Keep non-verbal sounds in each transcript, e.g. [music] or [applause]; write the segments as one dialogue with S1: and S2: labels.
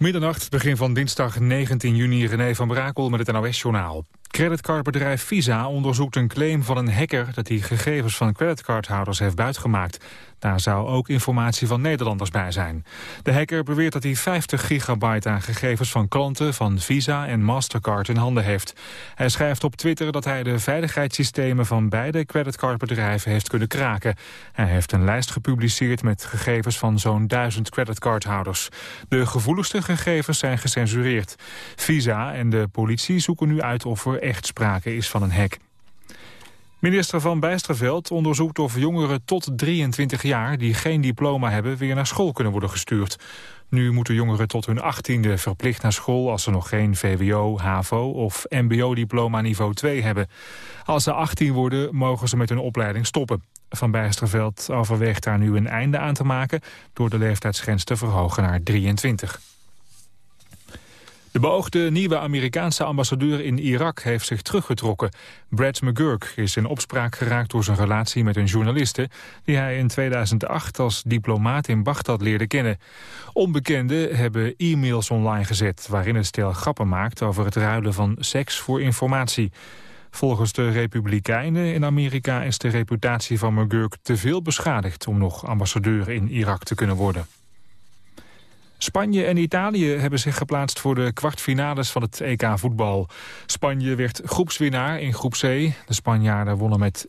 S1: Middernacht, begin van dinsdag 19 juni, René van Brakel met het NOS-journaal. Creditcardbedrijf Visa onderzoekt een claim van een hacker... dat hij gegevens van creditcardhouders heeft buitgemaakt. Daar zou ook informatie van Nederlanders bij zijn. De hacker beweert dat hij 50 gigabyte aan gegevens van klanten... van Visa en Mastercard in handen heeft. Hij schrijft op Twitter dat hij de veiligheidssystemen... van beide creditcardbedrijven heeft kunnen kraken. Hij heeft een lijst gepubliceerd met gegevens van zo'n duizend creditcardhouders. De gevoeligste gegevens zijn gecensureerd. Visa en de politie zoeken nu uit of er echt sprake is van een hack. Minister Van Bijsterveld onderzoekt of jongeren tot 23 jaar... die geen diploma hebben, weer naar school kunnen worden gestuurd. Nu moeten jongeren tot hun 18e verplicht naar school... als ze nog geen VWO, HAVO of MBO-diploma niveau 2 hebben. Als ze 18 worden, mogen ze met hun opleiding stoppen. Van Bijsterveld overweegt daar nu een einde aan te maken... door de leeftijdsgrens te verhogen naar 23. De beoogde nieuwe Amerikaanse ambassadeur in Irak heeft zich teruggetrokken. Brad McGurk is in opspraak geraakt door zijn relatie met een journaliste... die hij in 2008 als diplomaat in Bagdad leerde kennen. Onbekenden hebben e-mails online gezet... waarin het stel grappen maakt over het ruilen van seks voor informatie. Volgens de Republikeinen in Amerika is de reputatie van McGurk te veel beschadigd... om nog ambassadeur in Irak te kunnen worden. Spanje en Italië hebben zich geplaatst voor de kwartfinales van het EK voetbal. Spanje werd groepswinnaar in groep C. De Spanjaarden wonnen met 1-0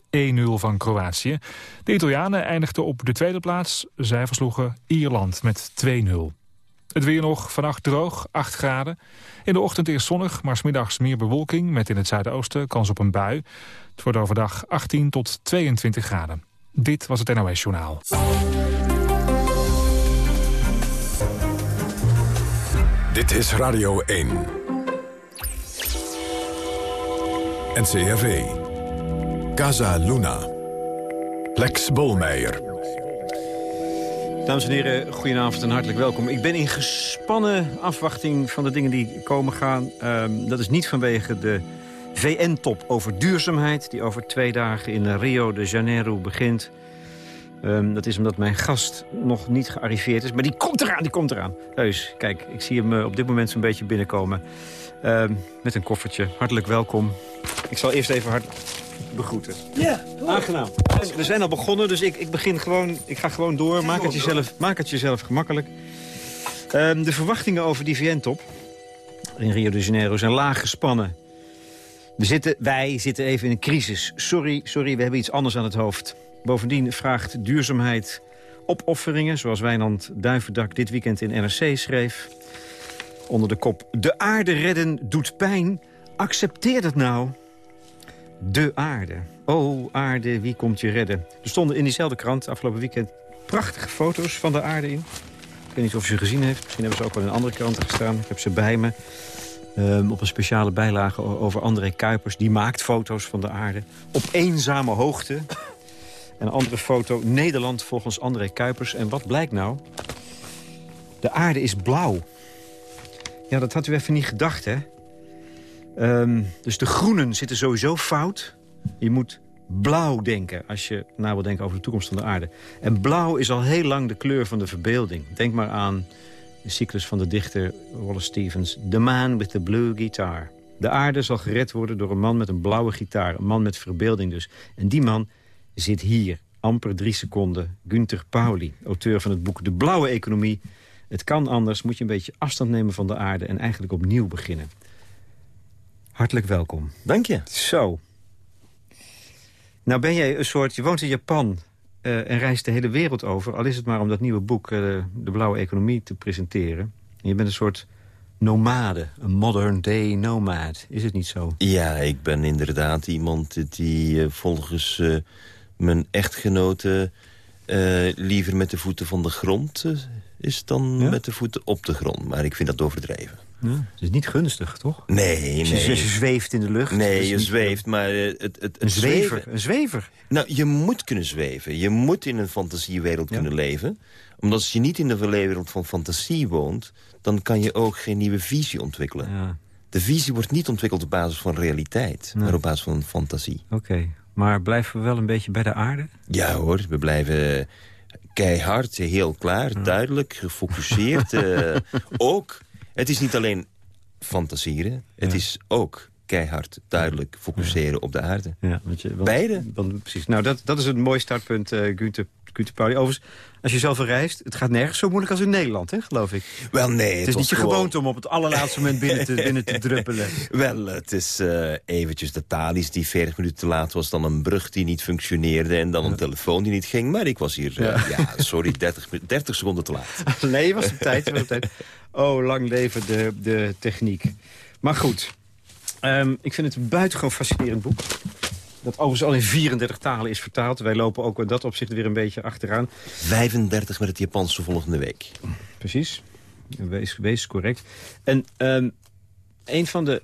S1: van Kroatië. De Italianen eindigden op de tweede plaats. Zij versloegen Ierland met 2-0. Het weer nog, vannacht droog, 8 graden. In de ochtend eerst zonnig, maar smiddags meer bewolking... met in het zuidoosten kans op een bui. Het wordt overdag 18 tot 22 graden. Dit was het NOS Journaal.
S2: Dit is Radio 1. NCRV. Casa Luna. Lex Bolmeijer.
S3: Dames en heren, goedenavond en hartelijk welkom. Ik ben in gespannen afwachting van de dingen die komen gaan. Um, dat is niet vanwege de VN-top over duurzaamheid... die over twee dagen in Rio de Janeiro begint... Um, dat is omdat mijn gast nog niet gearriveerd is. Maar die komt eraan, die komt eraan. Heus, kijk, ik zie hem uh, op dit moment zo'n beetje binnenkomen. Um, met een koffertje. Hartelijk welkom. Ik zal eerst even hard begroeten.
S4: Ja,
S3: Aangenaam. We zijn al begonnen, dus ik, ik begin gewoon... Ik ga gewoon door. Maak het jezelf, maak het jezelf gemakkelijk. Um, de verwachtingen over die VN-top in Rio de Janeiro zijn laag gespannen. We zitten, wij zitten even in een crisis. Sorry, sorry, we hebben iets anders aan het hoofd. Bovendien vraagt duurzaamheid opofferingen... zoals Wijnand Duivendak dit weekend in NRC schreef. Onder de kop De aarde redden doet pijn. Accepteer dat nou. De aarde. Oh, aarde, wie komt je redden? Er stonden in diezelfde krant afgelopen weekend prachtige foto's van de aarde in. Ik weet niet of je ze gezien heeft. Misschien hebben ze ook wel in andere kranten gestaan. Ik heb ze bij me. Um, op een speciale bijlage over André Kuipers. Die maakt foto's van de aarde. Op eenzame hoogte. Een andere foto, Nederland volgens André Kuipers. En wat blijkt nou? De aarde is blauw. Ja, dat had u even niet gedacht, hè? Um, dus de groenen zitten sowieso fout. Je moet blauw denken als je na wil denken over de toekomst van de aarde. En blauw is al heel lang de kleur van de verbeelding. Denk maar aan de cyclus van de dichter Wallace Stevens. The Man with the Blue Guitar. De aarde zal gered worden door een man met een blauwe gitaar. Een man met verbeelding dus. En die man zit hier, amper drie seconden. Gunther Pauli, auteur van het boek De Blauwe Economie. Het kan anders, moet je een beetje afstand nemen van de aarde... en eigenlijk opnieuw beginnen. Hartelijk welkom.
S4: Dank je.
S3: Zo. Nou ben jij een soort... Je woont in Japan uh, en reist de hele wereld over. Al is het maar om dat nieuwe boek, uh, De Blauwe Economie, te presenteren. En je bent een soort nomade, een modern day nomad. Is het niet zo?
S4: Ja, ik ben inderdaad iemand die uh, volgens mijn echtgenote liever met de voeten van de grond is... dan ja? met de voeten op de grond. Maar ik vind dat overdreven.
S3: Ja, het is niet gunstig, toch?
S4: Nee, nee.
S3: Je, je zweeft in de lucht.
S4: Nee, je zweeft, maar... Het, het, het
S3: een zwever, zweven. een zwever.
S4: Nou, je moet kunnen zweven. Je moet in een fantasiewereld ja. kunnen leven. Omdat als je niet in de wereld van fantasie woont... dan kan je ook geen nieuwe visie ontwikkelen. Ja. De visie wordt niet ontwikkeld op basis van realiteit... Nee. maar op basis van fantasie.
S3: Oké, okay. Maar blijven we wel een beetje bij de aarde?
S4: Ja hoor, we blijven keihard, heel klaar, duidelijk, [laughs] gefocust. uh, ook Het is niet alleen fantaseren. Het is ook keihard, duidelijk focusseren op de aarde. Ja, want je, Beide.
S3: Want, precies. Nou, dat, dat is een mooi startpunt, uh, Gunther, Gunther Pauli. Overigens, als je zelf reist, het gaat nergens zo moeilijk als in Nederland, hè, geloof ik.
S4: Wel, nee.
S3: Het, is niet je gewoonte om op het allerlaatste moment binnen te, [laughs] binnen te druppelen.
S4: Wel, het is uh, eventjes de Thalys die 40 minuten te laat was... dan een brug die niet functioneerde en dan een telefoon die niet ging. Maar ik was hier, uh, ja. sorry, [laughs] 30, 30 seconden te laat. [laughs]
S3: nee, was op tijd, was op tijd. Oh, lang leven de, de techniek. Maar goed, um, ik vind het een buitengewoon fascinerend boek. Dat overigens al in 34 talen is vertaald. Wij lopen ook in dat opzicht weer een beetje achteraan.
S4: 35 met het Japanse volgende week.
S3: Precies. Wees, wees correct. En um, een van de...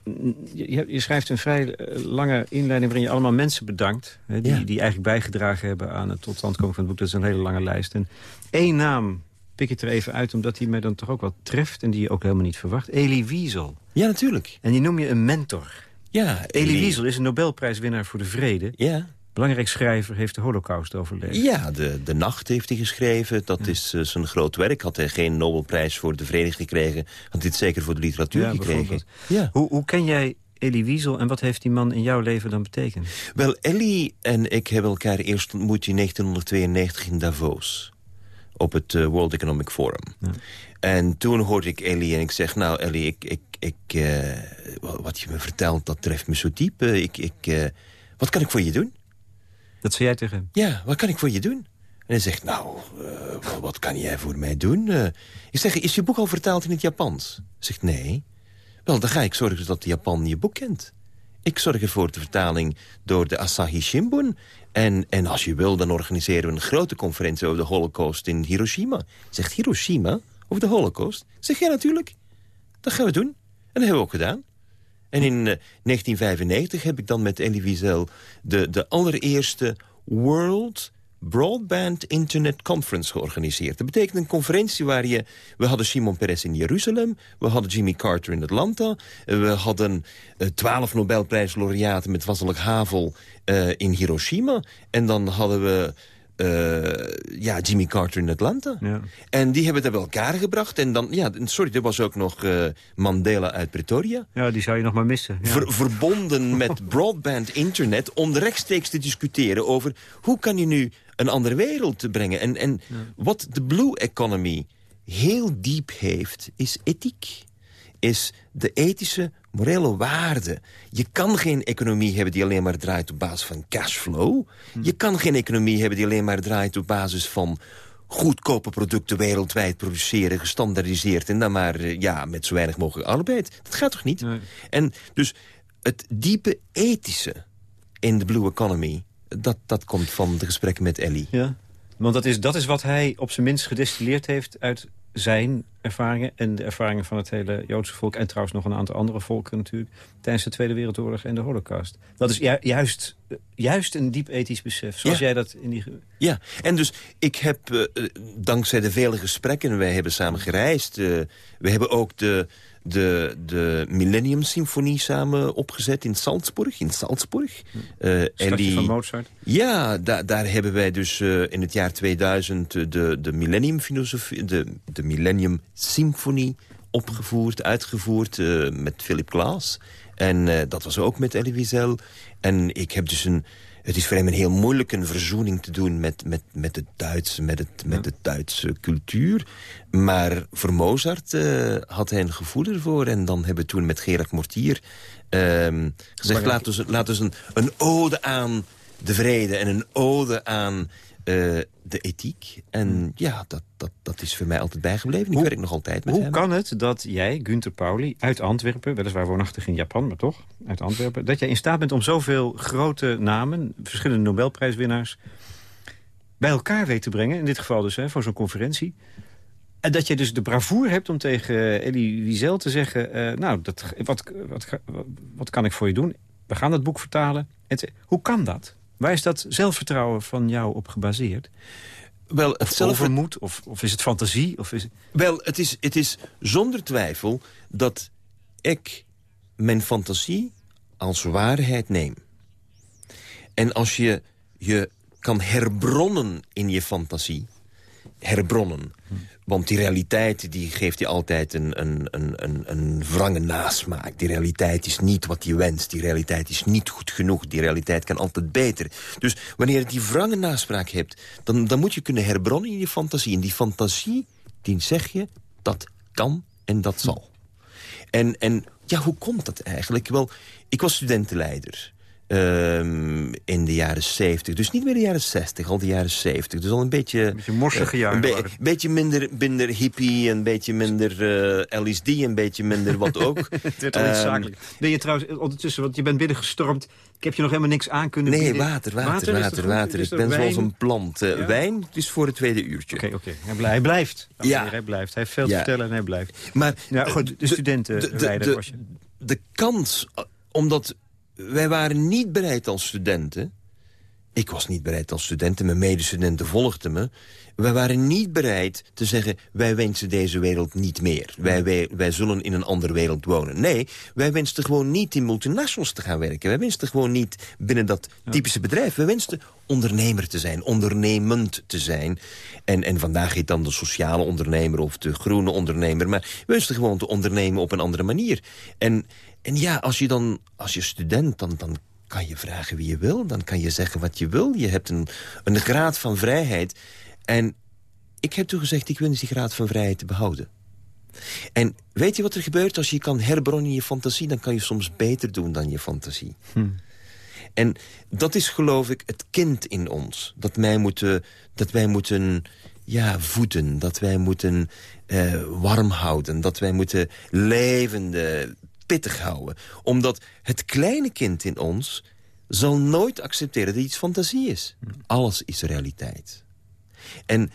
S3: Je, je, schrijft een vrij eh, lange inleiding waarin je allemaal mensen bedankt. Hè, die, die eigenlijk bijgedragen hebben aan het tot stand komen van het boek. Dat is een hele lange lijst. En één naam pik ik er even uit, omdat hij mij dan toch ook wel treft... en die je ook helemaal niet verwacht. Elie Wiesel.
S4: Ja, natuurlijk.
S3: En die noem je een mentor.
S4: Ja,
S3: Elie Wiesel is een Nobelprijswinnaar voor de vrede.
S4: Ja.
S3: Belangrijk schrijver, heeft de holocaust overleefd.
S4: Ja, de, de Nacht heeft hij geschreven. Dat is uh, zijn groot werk. Had hij geen Nobelprijs voor de vrede gekregen... had hij het zeker voor de literatuur ja, gekregen.
S3: Ja. Hoe, hoe ken jij Elie Wiesel en wat heeft die man in jouw leven dan betekend?
S4: Wel, Elie en ik hebben elkaar eerst ontmoet in 1992 in Davos op het uh, World Economic Forum. Ja. En toen hoorde ik Ellie en ik zeg... nou Ellie, ik, ik, ik, uh, wat je me vertelt, dat treft me zo diep. Uh, ik, ik, wat kan ik voor je doen?
S3: Dat zei jij tegen hem?
S4: Ja, wat kan ik voor je doen? En hij zegt, nou, wat kan jij voor mij doen? ik zeg, is je boek al vertaald in het Japans? Hij zegt, nee. Wel, dan ga ik zorgen dat de Japan je boek kent. Ik zorg ervoor de vertaling door de Asahi Shimbun. En, en als je wil, dan organiseren we een grote conferentie over de holocaust in Hiroshima. Zegt Hiroshima over de holocaust? Zeg ja, natuurlijk. Dat gaan we doen. En dat hebben we ook gedaan. En in uh, 1995 heb ik dan met Elie Wiesel de, de allereerste World Broadband Internet Conference georganiseerd. Dat betekent een conferentie waar je... We hadden Simon Peres in Jeruzalem, we hadden Jimmy Carter in Atlanta... we hadden eh, twaalf Nobelprijslaureaten met Wasselijk Havel uh, in Hiroshima... en dan hadden we uh, ja, Jimmy Carter in Atlanta. Ja. En die hebben het bij elkaar gebracht. En dan, ja, sorry, er was ook nog uh, Mandela uit Pretoria.
S3: Ja, die zou je nog maar missen. Ja.
S4: Ver, verbonden met [laughs] broadband internet om rechtstreeks te discussiëren over... hoe kan je nu een andere wereld te brengen. En, en ja. wat de blue economy heel diep heeft, is ethiek. Is de ethische, morele waarde. Je kan geen economie hebben die alleen maar draait op basis van cashflow. Hm. Je kan geen economie hebben die alleen maar draait op basis van goedkope producten wereldwijd produceren, gestandardiseerd... en dan maar eh, ja, met zo weinig mogelijk arbeid. Dat gaat toch niet? Nee. En dus het diepe ethische in de blue economy dat, dat komt van de gesprekken met Ellie.
S3: Ja, want dat is, dat is wat hij op zijn minst gedestilleerd heeft uit zijn ervaringen... en de ervaringen van het hele Joodse volk... en trouwens nog een aantal andere volken natuurlijk... tijdens de Tweede Wereldoorlog en de Holocaust. Dat is ju juist, juist een diep ethisch besef, zoals ja. jij dat in die...
S4: Ja, en dus ik heb, uh, dankzij de vele gesprekken... wij hebben samen gereisd... Uh, we hebben ook de de, de Millennium Symfonie samen opgezet in Salzburg. In Salzburg.
S3: Uh, en die, van Mozart?
S4: Ja, da, daar hebben wij dus uh, in het jaar 2000 de, de Millennium Filosofie, de, de Millennium Symfonie opgevoerd, uitgevoerd uh, met Philip Glass. En dat was ook met Elie Wiesel. En ik heb dus een het is voor hem een heel moeilijk een verzoening te doen met, met, met, het, Duitse, met, het, met de Duitse cultuur. Maar voor Mozart uh, had hij een gevoel ervoor. En dan hebben we toen met Gerard Mortier uh, gezegd... laten we, laten we een, een ode aan de vrede en een ode aan uh, de ethiek. En hmm. ja, dat, dat, dat is voor mij altijd bijgebleven. Ik werk nog altijd met
S3: hoe
S4: hem.
S3: Hoe kan het dat jij, Günther Pauli, uit Antwerpen... weliswaar woonachtig in Japan, maar toch, uit Antwerpen... dat jij in staat bent om zoveel grote namen, verschillende Nobelprijswinnaars... bij elkaar weet te brengen, in dit geval dus hè, voor zo'n conferentie... En dat je dus de bravoer hebt om tegen Elie Wiesel te zeggen... Uh, nou, dat, wat, wat, wat, wat kan ik voor je doen? We gaan het boek vertalen. Hoe kan dat? Waar is dat zelfvertrouwen van jou op gebaseerd?
S4: Wel, het
S3: zelf... overmoed? Of, of is het fantasie? Of is.
S4: Wel, het is, het is zonder twijfel dat ik mijn fantasie als waarheid neem. En als je je kan herbronnen in je fantasie... herbronnen. Want die realiteit die geeft je altijd een, een, een, een, wrange nasmaak. Die realiteit is niet wat je wenst. Die realiteit is niet goed genoeg. Die realiteit kan altijd beter. Dus wanneer je die wrange nasmaak hebt... dan, dan moet je kunnen herbronnen in je fantasie. En die fantasie, die zeg je, dat kan en dat zal. En, en ja, hoe komt dat eigenlijk? Wel, ik was studentenleider. Um, in de jaren 70. Dus niet meer de jaren 60, al de jaren 70. Dus al een beetje... Een
S3: beetje morsige uh, jaren.
S4: Een beetje minder, minder hippie, een beetje minder uh, LSD, een beetje minder wat ook. [laughs]
S3: Het werd al um, zakelijk. Ben je trouwens ondertussen, want je bent binnengestormd. Ik heb je nog helemaal niks aan kunnen
S4: nee,
S3: bieden.
S4: water, water, water, water. Ik ben wijn? zoals een plant. Uh, ja? Wijn is voor het tweede uurtje.
S3: Oké, okay, oké. Okay. Hij blijft.
S4: Ja.
S3: Hij blijft. Hij heeft veel te vertellen en hij blijft.
S4: Maar
S3: ja, goed, de studentenleider was je.
S4: De kans, omdat wij waren niet bereid als studenten... Ik was niet bereid als student en mijn medestudenten volgden me. Wij waren niet bereid te zeggen, wij wensen deze wereld niet meer. Wij, wij, wij zullen in een andere wereld wonen. Nee, wij wensten gewoon niet in multinationals te gaan werken. Wij wensten gewoon niet binnen dat typische bedrijf. Wij wensten ondernemer te zijn, ondernemend te zijn. En, en vandaag heet dan de sociale ondernemer of de groene ondernemer. Maar we wensten gewoon te ondernemen op een andere manier. En, en ja, als je dan, als je student, dan, dan kan je vragen wie je wil. Dan kan je zeggen wat je wil. Je hebt een, een graad van vrijheid. En ik heb toen gezegd, ik wil die graad van vrijheid te behouden. En weet je wat er gebeurt als je kan herbronnen in je fantasie? Dan kan je soms beter doen dan je fantasie. Hm. En dat is geloof ik het kind in ons. Dat wij moeten, dat wij moeten ja, voeden. Dat wij moeten uh, warm houden. Dat wij moeten levende, pittig houden. Omdat het kleine kind in ons zal nooit accepteren dat iets fantasie is. Alles is realiteit. En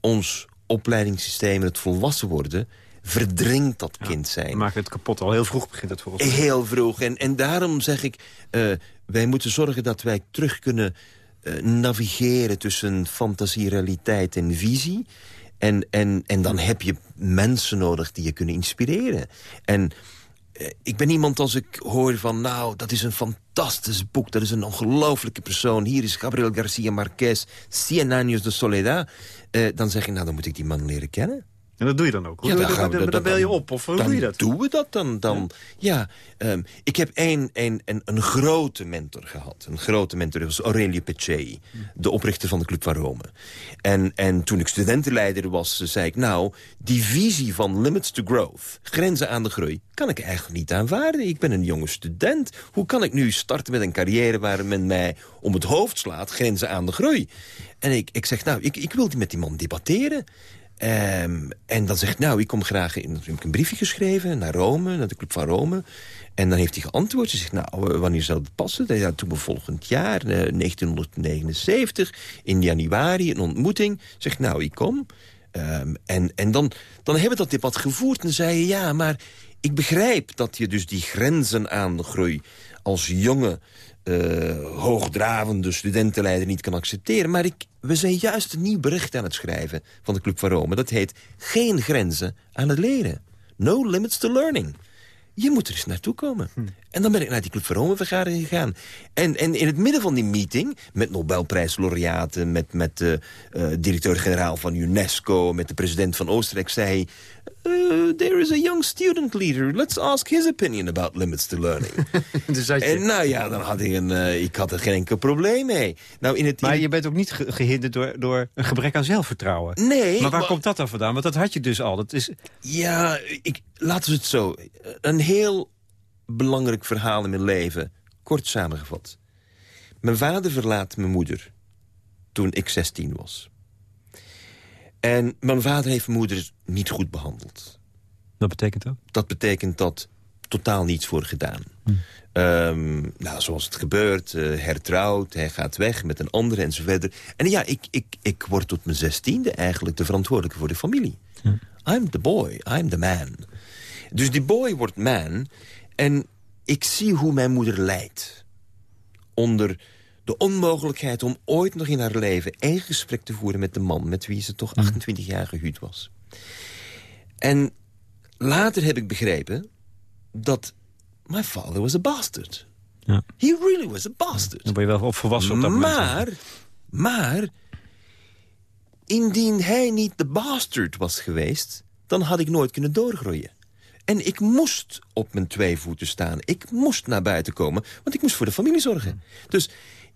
S4: ons opleidingssysteem, het volwassen worden verdringt dat kind zijn.
S3: Maken het kapot. Al heel vroeg begint het voor ons.
S4: Heel vroeg. En, en daarom zeg ik, uh, wij moeten zorgen dat wij terug kunnen uh, navigeren... tussen fantasie, realiteit en visie. En, en, en dan heb je mensen nodig die je kunnen inspireren. En ik ben iemand als ik hoor van... nou, dat is een fantastisch boek, dat is een ongelooflijke persoon. Hier is Gabriel Garcia Marquez, Cien años de soledad. dan zeg ik, nou, dan moet ik die man leren kennen.
S3: En dat doe je dan ook?
S4: Ja,
S3: dan,
S4: dan,
S3: dan, dan, bel je op, of hoe doe je dat?
S4: doen we dat dan. dan ja, ja um, ik heb een, een, een, een, grote mentor gehad. Een grote mentor, dat was Aurelio Pecei. De oprichter van de Club van Rome. En, en toen ik studentenleider was, zei ik... nou, die visie van limits to growth, grenzen aan de groei... kan ik eigenlijk niet aanvaarden. Ik ben een jonge student. Hoe kan ik nu starten met een carrière waar men mij om het hoofd slaat... grenzen aan de groei? En ik, ik zeg, nou, ik, ik wil met die man debatteren... Um, en dan zegt nou, ik kom graag in. heb ik een briefje geschreven naar Rome, naar de Club van Rome. En dan heeft hij geantwoord. Hij zegt, nou, wanneer zou het passen? Ja, toen volgend jaar, uh, 1979, in januari, een ontmoeting. Zegt, nou, ik kom. Um, en en dan, dan hebben we dat debat gevoerd. En dan zei je, ja, maar ik begrijp dat je dus die grenzen aan de groei als jonge uh, hoogdravende studentenleider niet kan accepteren. Maar ik, we zijn juist een nieuw bericht aan het schrijven van de Club van Rome. Dat heet Geen grenzen aan het leren. No limits to learning. Je moet er eens naartoe komen. En dan ben ik naar die Club van Rome vergadering gegaan. En, en in het midden van die meeting, met Nobelprijslaureaten... met, met de uh, directeur-generaal van UNESCO, met de president van Oostenrijk... zei hij, uh, there is a young student leader. Let's ask his opinion about limits to learning. [laughs]
S3: dus je...
S4: En nou ja, dan had ik, een, uh, ik had er geen enkel probleem mee. Nou, in het,
S3: maar je bent ook niet ge gehinderd door, door een gebrek aan zelfvertrouwen.
S4: Nee.
S3: Maar waar maar... komt dat dan vandaan? Want dat had je dus al. Dat is...
S4: Ja, ik, laten we het zo. Een heel belangrijk verhaal in mijn leven. Kort samengevat. Mijn vader verlaat mijn moeder toen ik 16 was. En mijn vader heeft mijn moeder niet goed behandeld.
S3: Dat betekent dat?
S4: Dat betekent dat totaal niets voor gedaan. Hm. Um, nou, zoals het gebeurt, uh, hertrouwd, hij gaat weg met een andere en zo verder. En ja, ik, ik, ik word tot mijn zestiende eigenlijk de verantwoordelijke voor de familie. Hm. I'm the boy, I'm the man. Dus die boy wordt man en ik zie hoe mijn moeder lijdt. Onder de onmogelijkheid om ooit nog in haar leven... één gesprek te voeren met de man met wie ze toch 28 jaar gehuwd was. En later heb ik begrepen dat my father was a bastard.
S3: Ja.
S4: He really was a bastard.
S3: Dan ben je wel opvolwassen op dat
S4: maar, moment. Maar, indien hij niet de bastard was geweest... dan had ik nooit kunnen doorgroeien. En ik moest op mijn twee voeten staan. Ik moest naar buiten komen, want ik moest voor de familie zorgen. Dus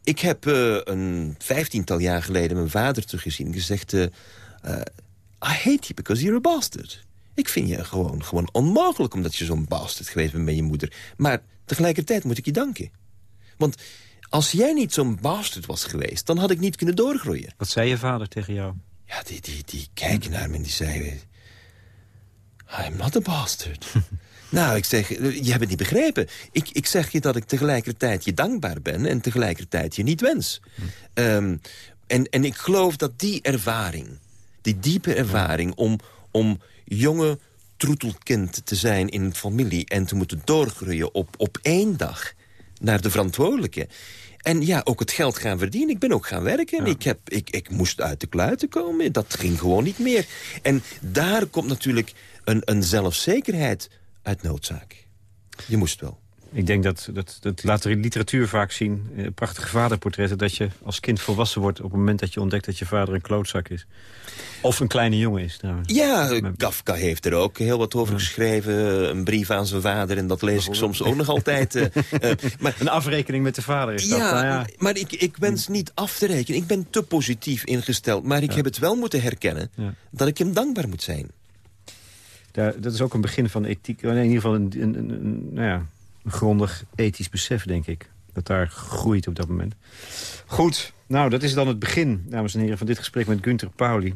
S4: ik heb uh, een vijftiental jaar geleden mijn vader teruggezien... en gezegd, uh, I hate you because you're a bastard. Ik vind je gewoon, gewoon onmogelijk omdat je zo'n bastard geweest bent met je moeder. Maar tegelijkertijd moet ik je danken. Want als jij niet zo'n bastard was geweest, dan had ik niet kunnen doorgroeien.
S3: Wat zei je vader tegen jou?
S4: Ja, die, die, die kijken naar me en die zei... I'm not a bastard. [laughs] nou, ik zeg, je hebt het niet begrepen. Ik, ik zeg je dat ik tegelijkertijd je dankbaar ben... en tegelijkertijd je niet wens. Ehm, en, en ik geloof dat die ervaring, die diepe ervaring... om, om jonge troetelkind te zijn in een familie... en te moeten doorgroeien op, op één dag naar de verantwoordelijke... En ja, ook het geld gaan verdienen. Ik ben ook gaan werken. Ik, heb, ik, ik moest uit de kluiten komen. Dat ging gewoon niet meer. En daar komt natuurlijk een, een zelfzekerheid uit noodzaak. Je moest wel.
S3: Ik denk dat, dat, dat laat de literatuur vaak zien, eh, prachtige vaderportretten... dat je als kind volwassen wordt op het moment dat je ontdekt dat je vader een klootzak is. Of een kleine jongen is. Trouwens.
S4: Ja, Kafka heeft er ook heel wat over geschreven. Een brief aan zijn vader en dat lees ik soms ook nog altijd. Uh, [laughs]
S3: maar, een afrekening met de vader is dat.
S4: Ja, nou ja. maar ik, ik wens niet af te rekenen. Ik ben te positief ingesteld. Maar ik heb het wel moeten herkennen dat ik hem dankbaar moet zijn.
S3: Daar, dat is ook een begin van ethiek. In ieder geval een, een, een, nou ja, grondig ethisch besef, denk ik. Dat daar groeit op dat moment. Goed, nou, dat is dan het begin, dames en heren, van dit gesprek met Gunther Pauli.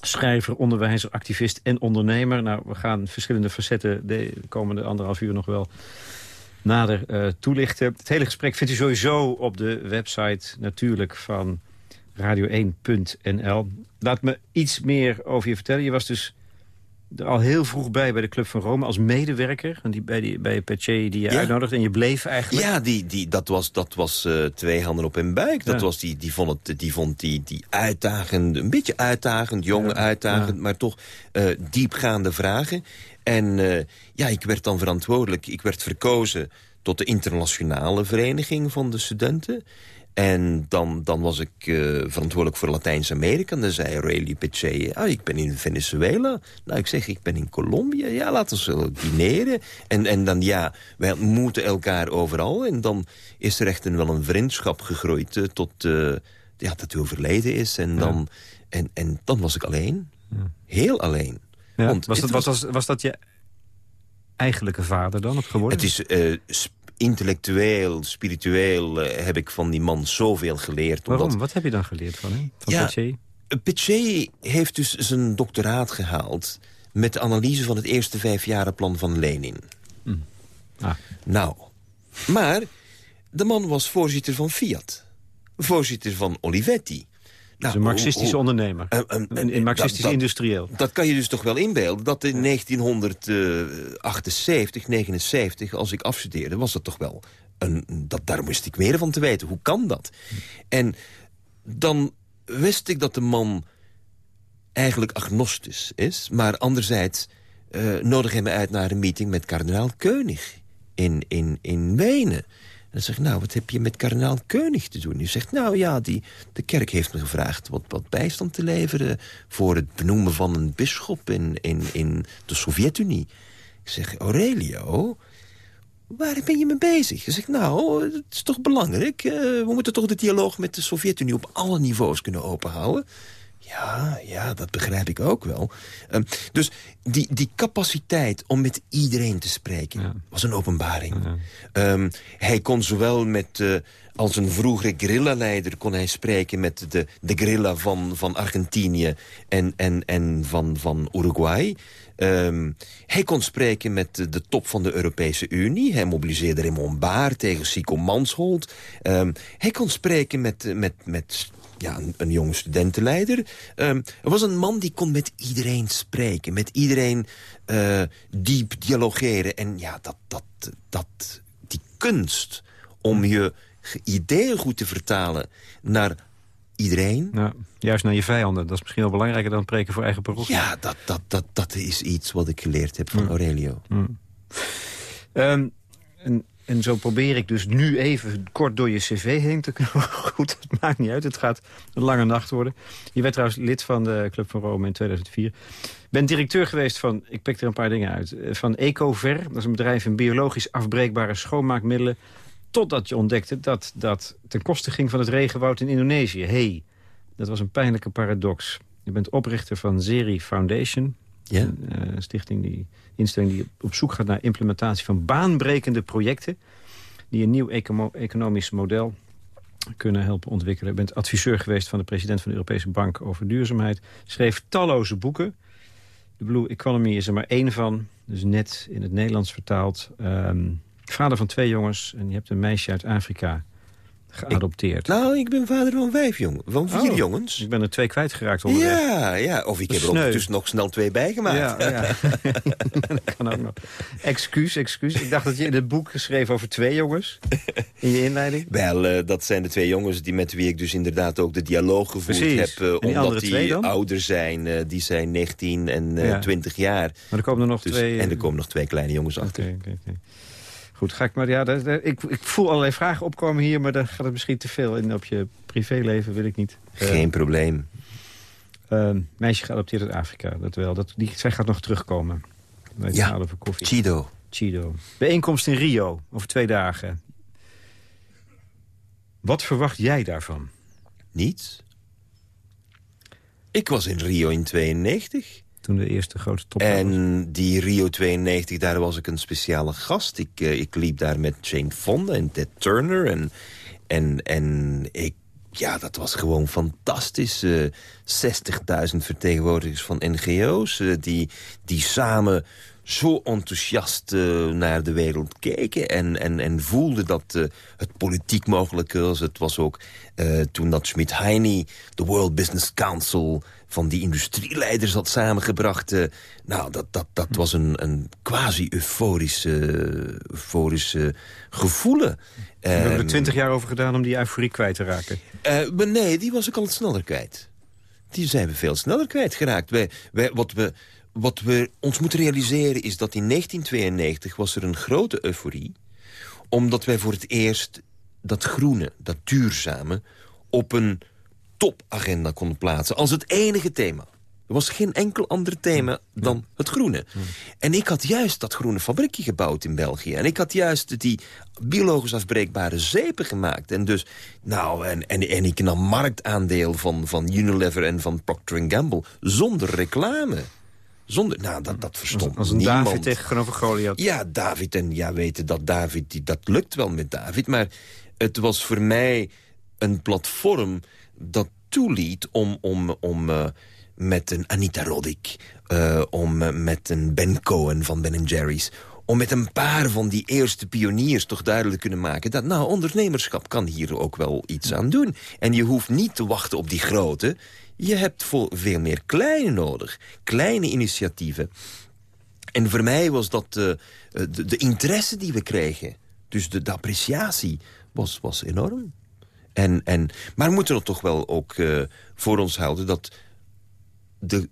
S3: Schrijver, onderwijzer, activist en ondernemer. Nou, we gaan verschillende facetten de komende anderhalf uur nog wel nader uh, toelichten. Het hele gesprek vindt u sowieso op de website natuurlijk van radio1.nl. Laat me iets meer over je vertellen. Je was dus er al heel vroeg bij bij de Club van Rome als medewerker. Die, bij, die, bij Peche die je ja. uitnodigde en je bleef eigenlijk.
S4: Ja, die, die, dat was, dat was uh, twee handen op een buik. Dat was die, die vond, het, die, vond die, die uitdagend, een beetje uitdagend, jong ja. uitdagend... maar toch uh, diepgaande vragen. En uh, ja, ik werd dan verantwoordelijk. Ik werd verkozen tot de internationale vereniging van de studenten. En dan, dan was ik uh, verantwoordelijk voor Latijns-Amerika. En dan zei Aurelio Peche, ah, ik ben in Venezuela. Nou, ik zeg, ik ben in Colombia. Ja, laten we dineren. En, en dan, ja, wij ontmoeten elkaar overal. En dan is er echt een, wel een vriendschap gegroeid uh, tot uh, ja, dat hij overleden is. En, ja. dan, en, en dan was ik alleen. Ja. Heel alleen.
S3: Ja. Want was, dat, was, was, was dat je eigenlijke vader dan geworden?
S4: Het is intellectueel, spiritueel uh, heb ik van die man zoveel geleerd.
S3: Waarom?
S4: Omdat...
S3: Wat heb je dan geleerd van hem? Van
S4: ja, Piché heeft dus zijn doctoraat gehaald... met de analyse van het eerste vijfjarenplan van Lenin.
S3: Mm. Ah.
S4: Nou, maar de man was voorzitter van Fiat. Voorzitter van Olivetti.
S3: Nou, een marxistische oh, oh, ondernemer. Uh, uh, een, een marxistisch
S4: dat,
S3: industrieel.
S4: Dat kan je dus toch wel inbeelden. Dat in 1978, 79, als ik afstudeerde... was dat toch wel... Een, dat, daar moest ik meer van te weten. Hoe kan dat? En dan wist ik dat de man eigenlijk agnostisch is. Maar anderzijds nodig hij me uit naar een meeting met kardinaal Keunig in, in, in Wenen dan zeg ik, nou, wat heb je met kardinaal Keunig te doen? Die zegt, nou ja, die, de kerk heeft me gevraagd wat, wat bijstand te leveren... voor het benoemen van een bisschop in, in, in de Sovjet-Unie. Ik zeg, Aurelio, waar ben je mee bezig? Hij zegt, nou, het is toch belangrijk. Uh, we moeten toch de dialoog met de Sovjet-Unie op alle niveaus kunnen openhouden. Ja, ja, dat begrijp ik ook wel. Um, dus die, die capaciteit om met iedereen te spreken ja. was een openbaring. Ja. Um, hij kon zowel met... Uh, als een vroegere guerrilla-leider kon hij spreken met de, de guerrilla van, van Argentinië en, en, en van, van Uruguay. Um, hij kon spreken met de, de, top van de Europese Unie. Hij mobiliseerde Raymond Baar tegen Sico Manshold. Um, hij kon spreken met, met, met ja, een, een jonge studentenleider. Um, er was een man die kon met iedereen spreken. Met iedereen uh, diep dialogeren. En ja, dat, dat, dat, die kunst om je ideeën goed te vertalen naar iedereen.
S3: Juist naar je vijanden. Dat is misschien wel belangrijker dan preken voor eigen parochie.
S4: Ja, dat, dat, dat, dat is iets wat ik geleerd heb van Aurelio.
S3: Mm. Um, en en zo probeer ik dus nu even kort door je cv heen te komen. [laughs] Goed, het maakt niet uit. Het gaat een lange nacht worden. Je werd trouwens lid van de Club van Rome in 2004. Ben directeur geweest van, ik pik er een paar dingen uit... Eh, van Ecover, dat is een bedrijf in biologisch afbreekbare schoonmaakmiddelen... totdat je ontdekte dat dat ten koste ging van het regenwoud in Indonesië. hey, dat was een pijnlijke paradox. Je bent oprichter van Zeri Foundation... Ja. Een uh, stichting die, instelling die op zoek gaat naar implementatie van baanbrekende projecten... die een nieuw economisch model kunnen helpen ontwikkelen. Je bent adviseur geweest van de president van de Europese Bank over duurzaamheid. Schreef talloze boeken. De Blue Economy is er maar één van. Dus net in het Nederlands vertaald. Um, vader van twee jongens en je hebt een meisje uit Afrika geadopteerd.
S4: nou, ik ben vader van vijf jongens. Van vier oh, jongens.
S3: Ik ben er twee kwijtgeraakt onderweg.
S4: Ja, ja. Of ik heb er ondertussen nog snel twee bijgemaakt. Ja, ja. [laughs]
S3: dat kan ook nog. Excuus, excuus. Ik dacht dat je in het boek geschreven over twee jongens. In je inleiding.
S4: Wel, uh, dat zijn de twee jongens die, met wie ik dus inderdaad ook de dialoog gevoerd heb. Uh, die omdat die ouder zijn. Uh, die zijn 19 en ja. 20 jaar.
S3: Maar er komen er nog dus, twee...
S4: En er komen nog twee kleine jongens achter.
S3: Oké, okay, okay. Goed, ga ik maar. Ja, ik, ik voel allerlei vragen opkomen hier, maar dan gaat het misschien te veel in op je privéleven, wil ik niet.
S4: Geen uh, probleem.
S3: Uh, meisje geadopteerd uit Afrika, dat wel. Dat, die, zij gaat nog terugkomen.
S4: Bij ja, over koffie. Chido.
S3: Chido. Bijeenkomst in Rio, over twee dagen. Wat verwacht jij daarvan?
S4: Niets. Ik was in Rio in 92
S3: toen de eerste grote top
S4: En die Rio 92, daar was ik een speciale gast. Ik, uh, ik liep daar met Jane Fonda en Ted Turner. En, en, en ik, ja, dat was gewoon fantastisch. Uh, eh, 60.000 vertegenwoordigers van NGO's... Uh, eh, die, die samen zo enthousiast naar de wereld keken... en, en, en voelden dat het politiek mogelijk was. Het was ook toen dat Schmidt-Heine, de World Business Council van die industrieleiders had samengebracht. Uh, nou, dat, dat, dat was een, een quasi-euforische euforische gevoelen.
S3: We hebben er ehm, twintig jaar over gedaan om die euforie kwijt te raken.
S4: Uh, maar nee, die was ik al sneller kwijt. Die zijn we veel sneller kwijtgeraakt. Wij, wij, wat, we, wat we ons moeten realiseren is dat in 1992 was er een grote euforie. Omdat wij voor het eerst dat groene, dat duurzame... op een topagenda konden plaatsen. Als het enige thema. Er was geen enkel ander thema dan het groene. En ik had juist dat groene fabriekje gebouwd in België. En ik had juist die biologisch afbreekbare zeepen gemaakt. En dus, nou, en, en, en ik nam marktaandeel van, van Unilever en van Procter Gamble. Zonder reclame. Zonder, nou, dat, dat verstond
S3: Als, een David tegenover Goliath.
S4: Ja, David. En ja, weten dat David, die, dat lukt wel met David. Maar het was voor mij een platform dat toeliet om, om, om uh, met een Anita Roddick... Uh, om uh, met een Ben Cohen van Ben Jerry's... om met een paar van die eerste pioniers toch duidelijk kunnen maken... dat nou, ondernemerschap kan hier ook wel iets aan doen. En je hoeft niet te wachten op die grote. Je hebt veel meer kleine nodig. Kleine initiatieven. En voor mij was dat de, de, interesse die we kregen... dus de, de appreciatie was, was enorm. En, en, maar we moeten er toch wel ook uh, voor ons houden... dat de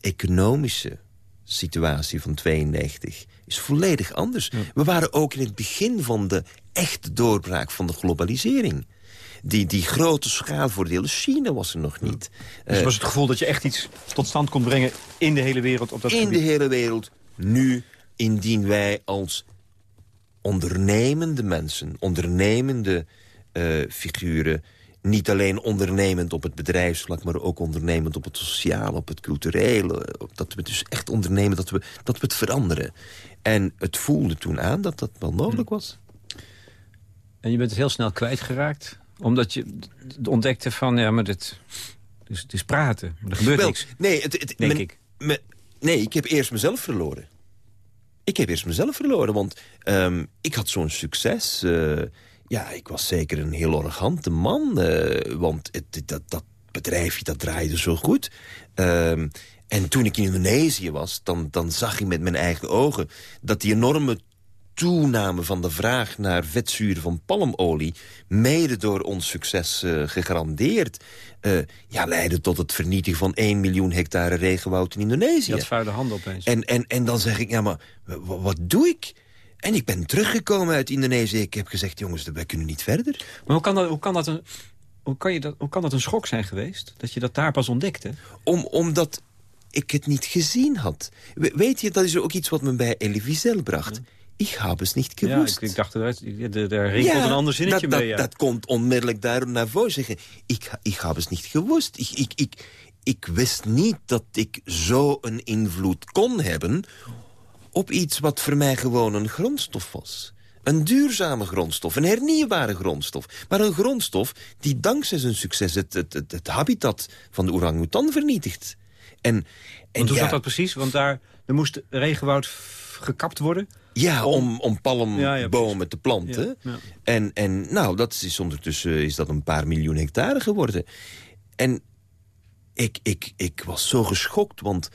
S4: economische situatie van 92 is volledig anders. We waren ook in het begin van de echte doorbraak van de globalisering. Die, die grote schaalvoordelen, China was er nog niet.
S3: Dus uh, was het gevoel dat je echt iets tot stand kon brengen in de hele wereld? Op dat
S4: in de hele wereld, nu, indien wij als ondernemende mensen, ondernemende uh, figuren niet alleen ondernemend op het bedrijfsvlak... maar ook ondernemend op het sociale, op het culturele. Dat we dus echt ondernemen, dat we, dat we het veranderen. En het voelde toen aan dat dat wel mogelijk hm. was.
S3: En je bent het heel snel kwijtgeraakt? Omdat je ontdekte van, ja, maar dit, dus het is praten. Maar er gebeurt wel, niks,
S4: nee, het, het, denk ik. nee, ik heb eerst mezelf verloren. Ik heb eerst mezelf verloren, want um, ik had zo'n succes... Uh, ja, ik was zeker een heel arrogante man. Uh, want het, dat, dat bedrijfje, dat draaide zo goed. Uh, en toen ik in Indonesië was, dan, dan zag ik met mijn eigen ogen... dat die enorme toename van de vraag naar vetzuren van palmolie... mede door ons succes uh, gegarandeerd... Uh, ja, leidde tot het vernietigen van 1 miljoen hectare regenwoud in Indonesië.
S3: Dat vuile handen opeens.
S4: En, en, en dan zeg ik, ja, maar wat doe ik? En ik ben teruggekomen uit Indonesië. Ik heb gezegd, jongens, wij kunnen niet verder.
S3: Maar hoe kan dat, hoe kan dat, een, hoe kan je dat, hoe kan dat een schok zijn geweest? Dat je dat daar pas ontdekte?
S4: Om, omdat ik het niet gezien had. weet je, dat is ook iets wat me bij Elie Wiesel bracht. Ik heb het niet gewust.
S3: Ja, ik, dacht, daar, daar rinkelt een ander zinnetje
S4: dat,
S3: mee.
S4: Ja. Dat, komt onmiddellijk daar naar voren zeggen. Ik, ik heb het niet gewust. Ik, ik, ik, ik wist niet dat ik zo een invloed kon hebben... op iets wat voor mij gewoon een grondstof was. Een duurzame grondstof, een hernieuwbare grondstof. Maar een grondstof die dankzij zijn succes het, het, het, het habitat van de orang-oetan vernietigt. En,
S3: en hoe zat dat precies? Want daar er moest regenwoud gekapt worden?
S4: Ja, om, om palmbomen te planten. En, en nou, dat is ondertussen is dat een paar miljoen hectare geworden. En ik, ik, ik was zo geschokt, want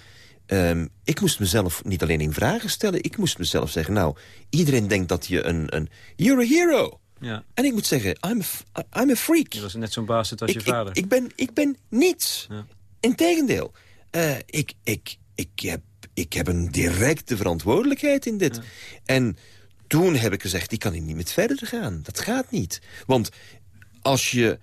S4: um, ik moest mezelf niet alleen in vragen stellen... ik moest mezelf zeggen, nou, iedereen denkt dat je een... een you're a hero. Ja. En ik moet zeggen, I'm a, I'm a freak.
S3: Je was net zo'n baas als je vader.
S4: Ik, ik, ben, ik ben niets. Ja. Integendeel. Uh, ik, ik, ik, heb, ik heb een directe verantwoordelijkheid in dit. En toen heb ik gezegd, ik kan hier niet met verder gaan. Dat gaat niet. Want als je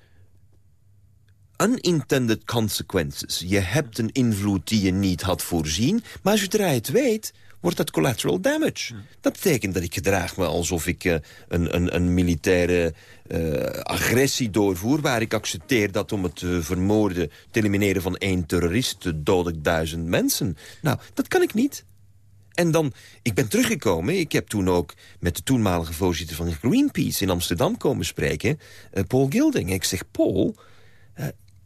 S4: unintended consequences. Je hebt een invloed die je niet had voorzien. Maar zodra je het weet, wordt dat collateral damage. Dat betekent dat ik gedraag me alsof ik uh, een, een, een, militaire uh, agressie doorvoer... waar ik accepteer dat om het te vermoorden, te elimineren van één terrorist... dood ik duizend mensen. Nou, dat kan ik niet. En dan, ik ben teruggekomen. Ik heb toen ook met de toenmalige voorzitter van Greenpeace in Amsterdam komen spreken. Paul Gilding. ik zeg, Paul,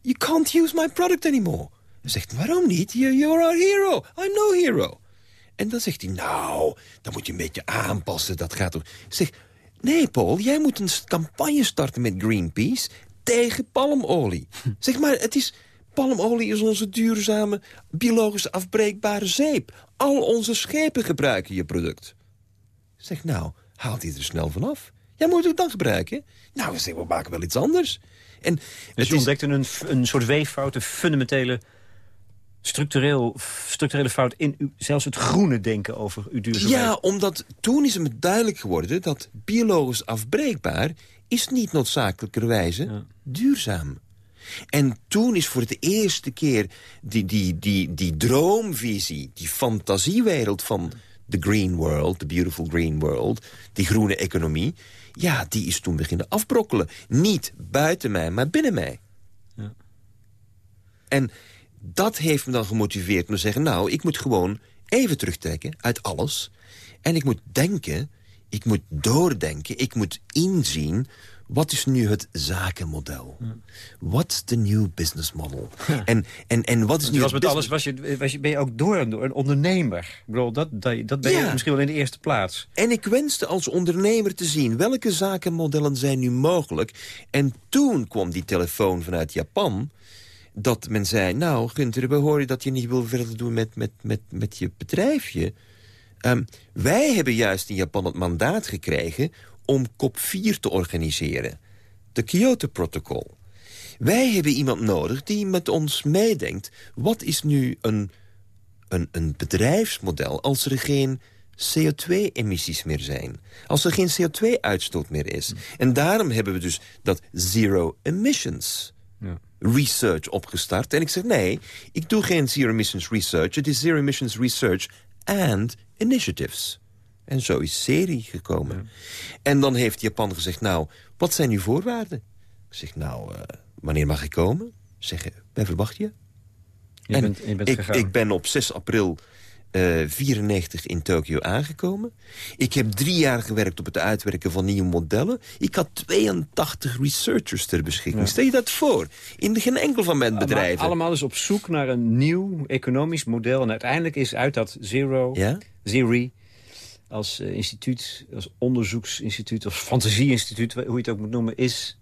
S4: You can't use my product anymore. Hij zegt, waarom niet? You're our hero. I'm no hero. En dan zegt hij, nou, dan moet je een beetje aanpassen. Dat gaat toch... Zeg, nee Paul, jij moet een campagne starten met Greenpeace... tegen palmolie. [laughs] Zeg maar, het is... Palmolie is onze duurzame, biologisch afbreekbare zeep. Al onze schepen gebruiken je product. Zeg, nou, haalt hij er snel vanaf. Jij moet het dan gebruiken. Nou, zeg, we maken wel iets anders.
S3: En dus je ontdekte een, een soort weeffout, een fundamentele structureel, structurele fout in u, zelfs het groene denken over uw duurzaamheid.
S4: Ja, omdat toen is het duidelijk geworden dat biologisch afbreekbaar is niet noodzakelijkerwijze ja. duurzaam. En toen is voor de eerste keer die, die, die, die droomvisie, die fantasiewereld van the green world, the beautiful green world, die groene economie, ja, die is toen beginnen afbrokkelen. Niet buiten mij, maar binnen mij. Ja. En dat heeft me dan gemotiveerd om te zeggen... nou, ik moet gewoon even terugtrekken uit alles. En ik moet denken, ik moet doordenken, ik moet inzien wat is nu het zakenmodel? What's the new business model? [laughs] En, en, en wat is nu
S3: was met alles was je, was je, ben je ook door een, een ondernemer. Ik bedoel, dat, dat, dat ben je misschien wel in de eerste plaats.
S4: En ik wenste als ondernemer te zien welke zakenmodellen zijn nu mogelijk. En toen kwam die telefoon vanuit Japan dat men zei... nou, Gunther, we horen dat je niet wil verder doen met, met, met, met je bedrijfje. Um, wij hebben juist in Japan het mandaat gekregen om COP4 te organiseren. De Kyoto-protocol. Wij hebben iemand nodig die met ons meedenkt... wat is nu een, een, een bedrijfsmodel als er geen CO2-emissies meer zijn. Als er geen CO2-uitstoot meer is. En daarom hebben we dus dat zero emissions ja. research opgestart. En ik zeg, nee, ik doe geen zero emissions research. Het is zero emissions research and initiatives. En zo is serie gekomen. En dan heeft Japan gezegd, nou, wat zijn uw voorwaarden? Ik zeg, nou, uh, wanneer mag ik komen? Zeggen, wij verwacht je.
S3: je en bent, je bent
S4: ik, ik, ben op 6 april uh, eh, 94 in Tokio aangekomen. Ik heb drie jaar gewerkt op het uitwerken van nieuwe modellen. Ik had 82 researchers ter beschikking. Stel je dat voor? In geen enkel van mijn bedrijven.
S3: allemaal is op zoek naar een nieuw economisch model. En uiteindelijk is uit dat Zero, ja? Zero als uh, instituut, als onderzoeksinstituut, als fantasieinstituut, hoe je het ook moet noemen, is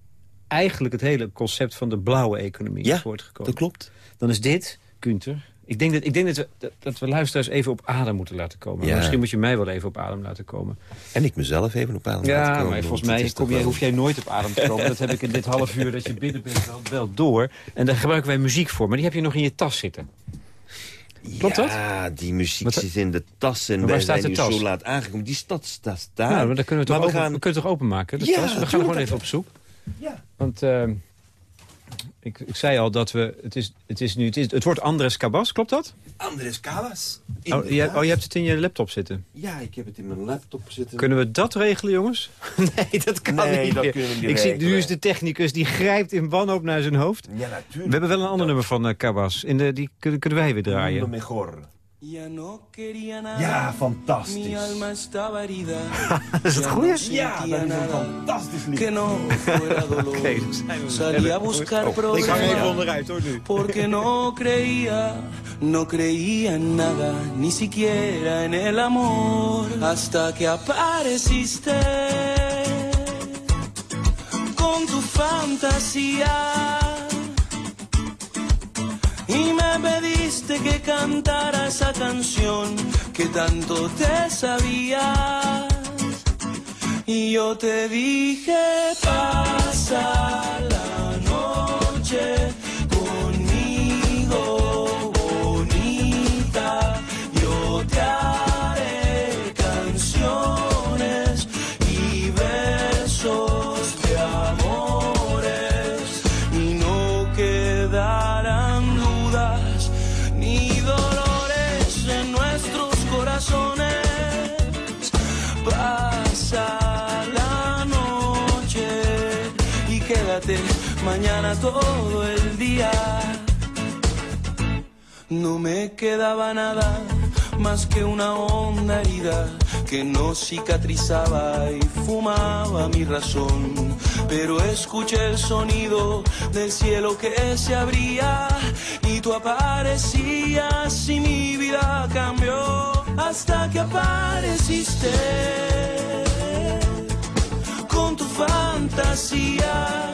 S3: eigenlijk het hele concept van de blauwe economie
S4: ja,
S3: voortgekomen.
S4: dat klopt.
S3: Dan is dit, Kunter, ik denk dat, ik denk dat, we, dat we luisteraars even op adem moeten laten komen. Ja. Misschien moet je mij wel even op adem laten komen.
S4: En ik mezelf even op adem
S3: ja,
S4: laten komen.
S3: Ja, maar volgens mij kom jij, hoef jij nooit op adem te komen. dat heb ik in dit half uur dat je binnen bent wel, wel door. En daar gebruiken wij muziek voor. Maar die heb je nog in je tas zitten. Klopt dat?
S4: Ja, die muziek zit in de tas en
S3: waar
S4: wij
S3: staat
S4: zijn
S3: de
S4: nu
S3: tas?
S4: zo laat aangekomen. Die stad staat daar.
S3: Nou, maar dan kunnen we, toch
S4: Maar we
S3: open,
S4: gaan-
S3: we kunnen toch openmaken, de
S4: Ja,
S3: tas? We gaan er gewoon even op zoek.
S4: Ja.
S3: Want ehm, ik, ik zei al dat we... Het, is, het, is nu, het, is, het wordt Andres Cabas, klopt dat?
S4: Andres Callas.
S3: Oh je, oh, je hebt het in je laptop zitten.
S4: Ja, ik heb het in mijn laptop zitten.
S3: Kunnen we dat regelen, jongens? [laughs] nee, dat kan
S4: Nee,
S3: niet.
S4: dat kunnen we niet
S3: ik zie, nu
S4: regelen.
S3: is de technicus, die grijpt in wanhoop naar zijn hoofd.
S4: Ja, natuurlijk.
S3: We hebben wel een ander nummer van eh, Cabas. In de, die kunnen, kunnen wij weer draaien.
S4: Mejor.
S5: Ya no quería nada.
S4: Ja,
S5: alma estaba herida.
S3: Is het
S4: Ja,
S5: sentía
S4: dat is een
S5: nada
S4: fantastisch lied.
S5: Que no fuera [laughs] dolor.
S3: Oké, dan zijn we
S5: Salí a buscar
S3: Ik hang even
S5: problemas.
S3: onderuit hoor nu.
S5: Porque no creía, no creía en nada, ni siquiera en el amor. Hasta que apareciste con tu fantasía. Y me pediste que cantara esa canción que tanto te sabías. Y yo te dije, pasa la noche conmigo, bonita. Todo el día. No me quedaba nada más que una honda herida que no cicatrizaba y fumaba mi razón. Pero escuché el sonido del cielo que se abría y tú aparecías y mi vida cambió hasta que apareciste con tu fantasía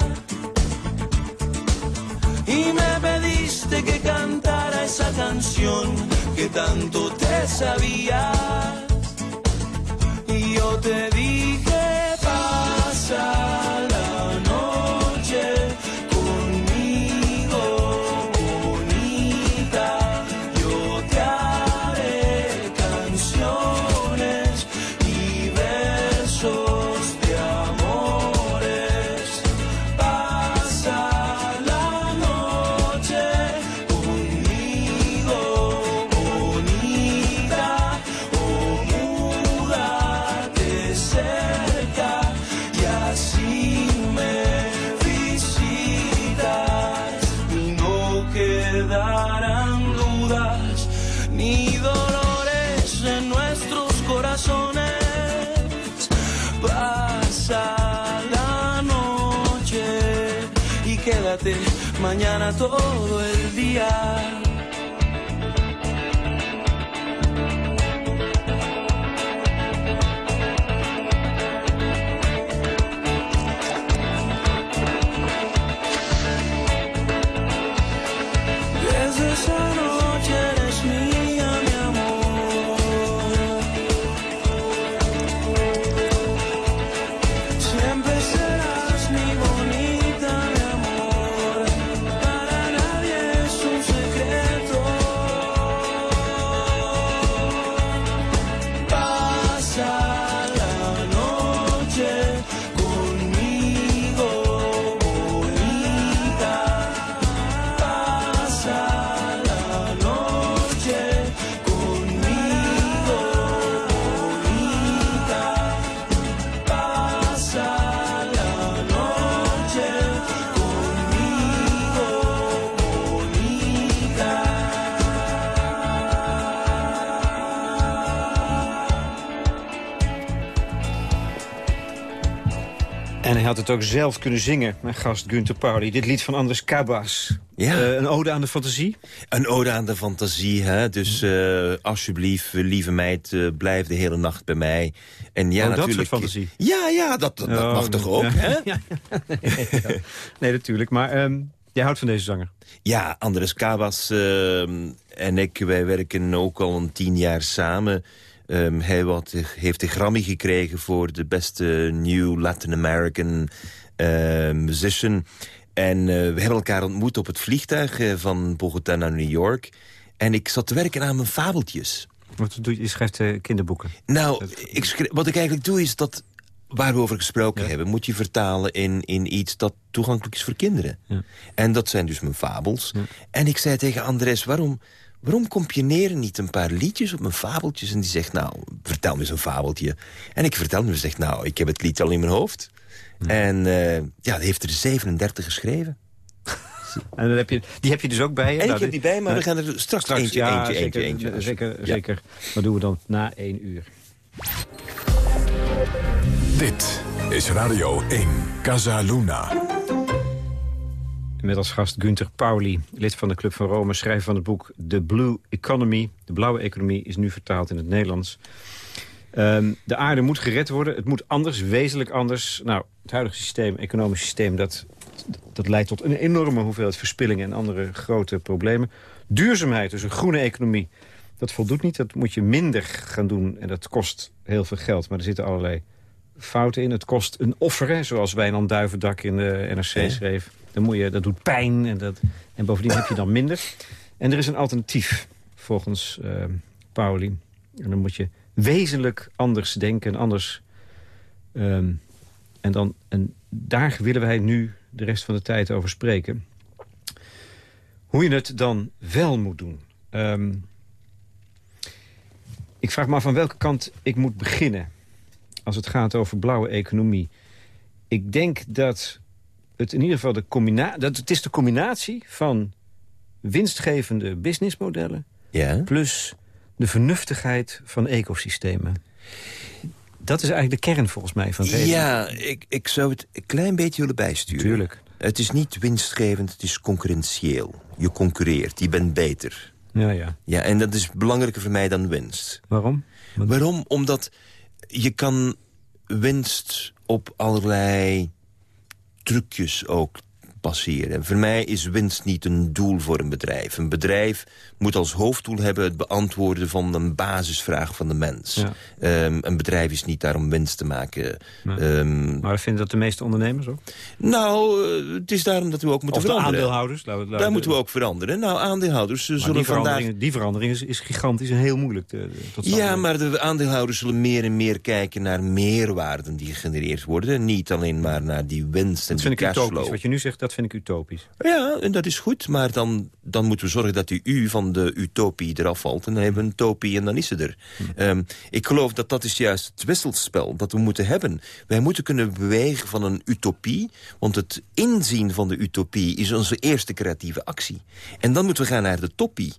S5: y me pediste que cantara esa canción que tanto te sabías. Y yo te dije,
S3: had het ook zelf kunnen zingen, mijn gast Gunther Pauli. Dit lied van Anders Cabas.
S4: Ja.
S3: Eh, een ode aan de fantasie.
S4: Een ode aan de fantasie, hè. Dus eh, alsjeblieft, lieve meid, eh, blijf de hele nacht bij mij. En ja,
S3: Oh, dat
S4: natuurlijk...
S3: soort fantasie?
S4: Ja, ja, dat, dat, dat
S3: Oh,
S4: mag toch ook,
S3: ja.
S4: hè? [laughs]
S3: Ja. Nee, natuurlijk. Maar ehm, jij houdt van deze zanger.
S4: Ja, Andres Cabas ehm, en ik, wij werken ook al een tien jaar samen. Ehm, hij wat, heeft de Grammy gekregen voor de beste New Latin American eh, musician. En eh, we hebben elkaar ontmoet op het vliegtuig eh, van Bogota naar New York. En ik zat te werken aan mijn fabeltjes.
S3: Wat doe je? Je schrijft uh, kinderboeken.
S4: Nou, ik schrijf, wat ik eigenlijk doe is dat waar we over gesproken hebben... moet je vertalen in, in iets dat toegankelijk is voor kinderen. Ja. En dat zijn dus mijn fabels. En ik zei tegen Andres, waarom, waarom componeren niet een paar liedjes op mijn fabeltjes? En die zegt, nou, vertel me eens een fabeltje. En ik vertel hem en zegt, nou, ik heb het lied al in mijn hoofd. En uh, ja, hij heeft er 37 geschreven. [laughs]
S3: En dan heb je, die heb je dus ook bij je?
S4: En nou, ik heb die bij, maar we gaan er straks, straks eentje, ja, eentje,
S3: zeker,
S4: eentje, eentje.
S3: Zeker, zeker. Wat doen we dan na één uur?
S2: Dit is Radio 1, Casa Luna.
S3: Met als gast Gunther Pauli, lid van de Club van Rome... schrijver van het boek The Blue Economy. De blauwe economie is nu vertaald in het Nederlands. Um, de aarde moet gered worden. Het moet anders, wezenlijk anders. Nou, het huidige systeem, economisch systeem... dat, dat leidt tot een enorme hoeveelheid verspillingen... en andere grote problemen. Duurzaamheid, dus een groene economie... dat voldoet niet. Dat moet je minder gaan doen en dat kost heel veel geld. Maar er zitten allerlei fouten in. Het kost een offer, hè, zoals Wijnand Duivendak in de NRC schreef. Dan moet je, dat doet pijn en, dat, en bovendien heb je dan minder. En er is een alternatief, volgens uh, Pauli. En dan moet je wezenlijk anders denken, anders... Um, en, dan, en daar willen wij nu de rest van de tijd over spreken. Hoe je het dan wel moet doen. Um, ik vraag me af van welke kant ik moet beginnen als het gaat over blauwe economie. Ik denk dat het in ieder geval de combinatie... dat het is de combinatie van winstgevende businessmodellen...
S4: Ja.
S3: plus de vernuftigheid van ecosystemen. Dat is eigenlijk de kern volgens mij van
S4: het Ja, ik, ik zou het een klein beetje willen bijsturen.
S3: Tuurlijk.
S4: Het is niet winstgevend, het is concurrentieel. Je concurreert, je bent beter.
S3: Ja, ja.
S4: Ja, en dat is belangrijker voor mij dan winst.
S3: Waarom?
S4: Waarom? Omdat je kan winst op allerlei trucjes ook passeren. Voor mij is winst niet een doel voor een bedrijf. Een bedrijf moet als hoofddoel hebben het beantwoorden van een basisvraag van de mens. Ehm, een bedrijf is niet daar om winst te maken.
S3: Ehm, maar vinden dat de meeste ondernemers ook?
S4: Nou, eh, het is daarom dat we ook moeten
S3: of
S4: veranderen.
S3: aandeelhouders?
S4: daar moeten we ook veranderen. Nou, aandeelhouders zullen
S3: die
S4: vandaag...
S3: Die verandering is, is, gigantisch en heel moeilijk te, tot
S4: Ja, maar de aandeelhouders zullen meer en meer kijken naar meerwaarden die gegenereerd worden. Niet alleen maar naar die winst en
S3: dat
S4: die
S3: vind
S4: ik
S3: utopisch. Wat je nu zegt, dat vind ik utopisch.
S4: Ja, en dat is goed. Maar dan, dan moeten we zorgen dat die u van de utopie eraf valt. En dan hebben we een topie en dan is ze er. Hm. ik geloof dat dat is juist het wisselspel dat we moeten hebben. Wij moeten kunnen bewegen van een utopie. Want het inzien van de utopie is onze eerste creatieve actie. En dan moeten we gaan naar de toppie.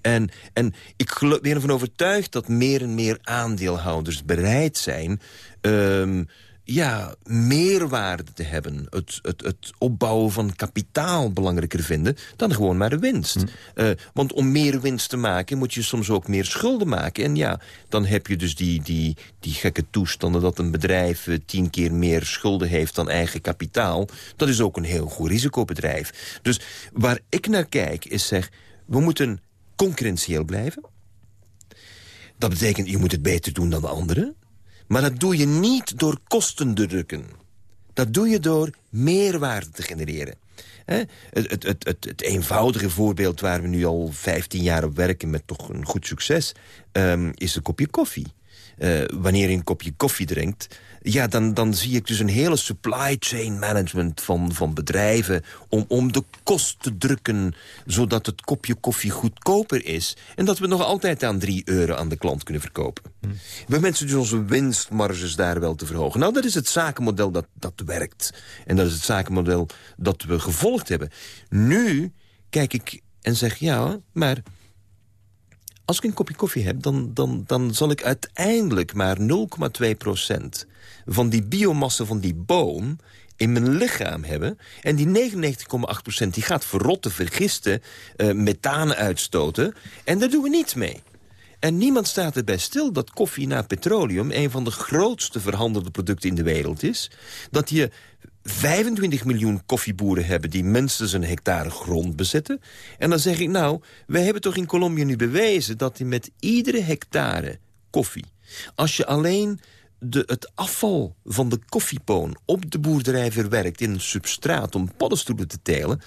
S4: En, en ik ben ervan overtuigd dat meer en meer aandeelhouders bereid zijn... Um, ja, meerwaarde te hebben. Het, het, het opbouwen van kapitaal belangrijker vinden dan gewoon maar de winst. Hm. Uh, want om meer winst te maken moet je soms ook meer schulden maken. En ja, dan heb je dus die, die, die gekke toestanden dat een bedrijf uh, tien keer meer schulden heeft dan eigen kapitaal. Dat is ook een heel goed risicobedrijf. Dus waar ik naar kijk is zeg, we moeten concurrentieel blijven. Dat betekent, je moet het beter doen dan de anderen. Maar dat doe je niet door kosten te drukken. Dat doe je door meerwaarde te genereren. Het, het, het, het, eenvoudige voorbeeld waar we nu al 15 jaar op werken... met toch een goed succes, um, is een kopje koffie. Uh, wanneer je een kopje koffie drinkt ja, dan, dan zie ik dus een hele supply chain management van, van bedrijven... Om, om de kost te drukken, zodat het kopje koffie goedkoper is... en dat we nog altijd aan 3 euro aan de klant kunnen verkopen. Hmm. We mensen dus onze winstmarges daar wel te verhogen. Nou, dat is het zakenmodel dat, dat werkt. En dat is het zakenmodel dat we gevolgd hebben. Nu kijk ik en zeg, ja, maar als ik een kopje koffie heb, dan, dan, dan zal ik uiteindelijk maar 0,2% van die biomassa van die boom in mijn lichaam hebben. En die 99,8% die gaat verrotten, vergisten, uh, methanen uitstoten. En daar doen we niets mee. En niemand staat erbij stil dat koffie na petroleum... een van de grootste verhandelde producten in de wereld is. Dat je 25 miljoen koffieboeren hebben die minstens een hectare grond bezitten. En dan zeg ik, nou, wij hebben toch in Colombia nu bewezen... dat die met iedere hectare koffie... als je alleen de, het afval van de koffiepoon op de boerderij verwerkt... in een substraat om paddenstoelen te telen...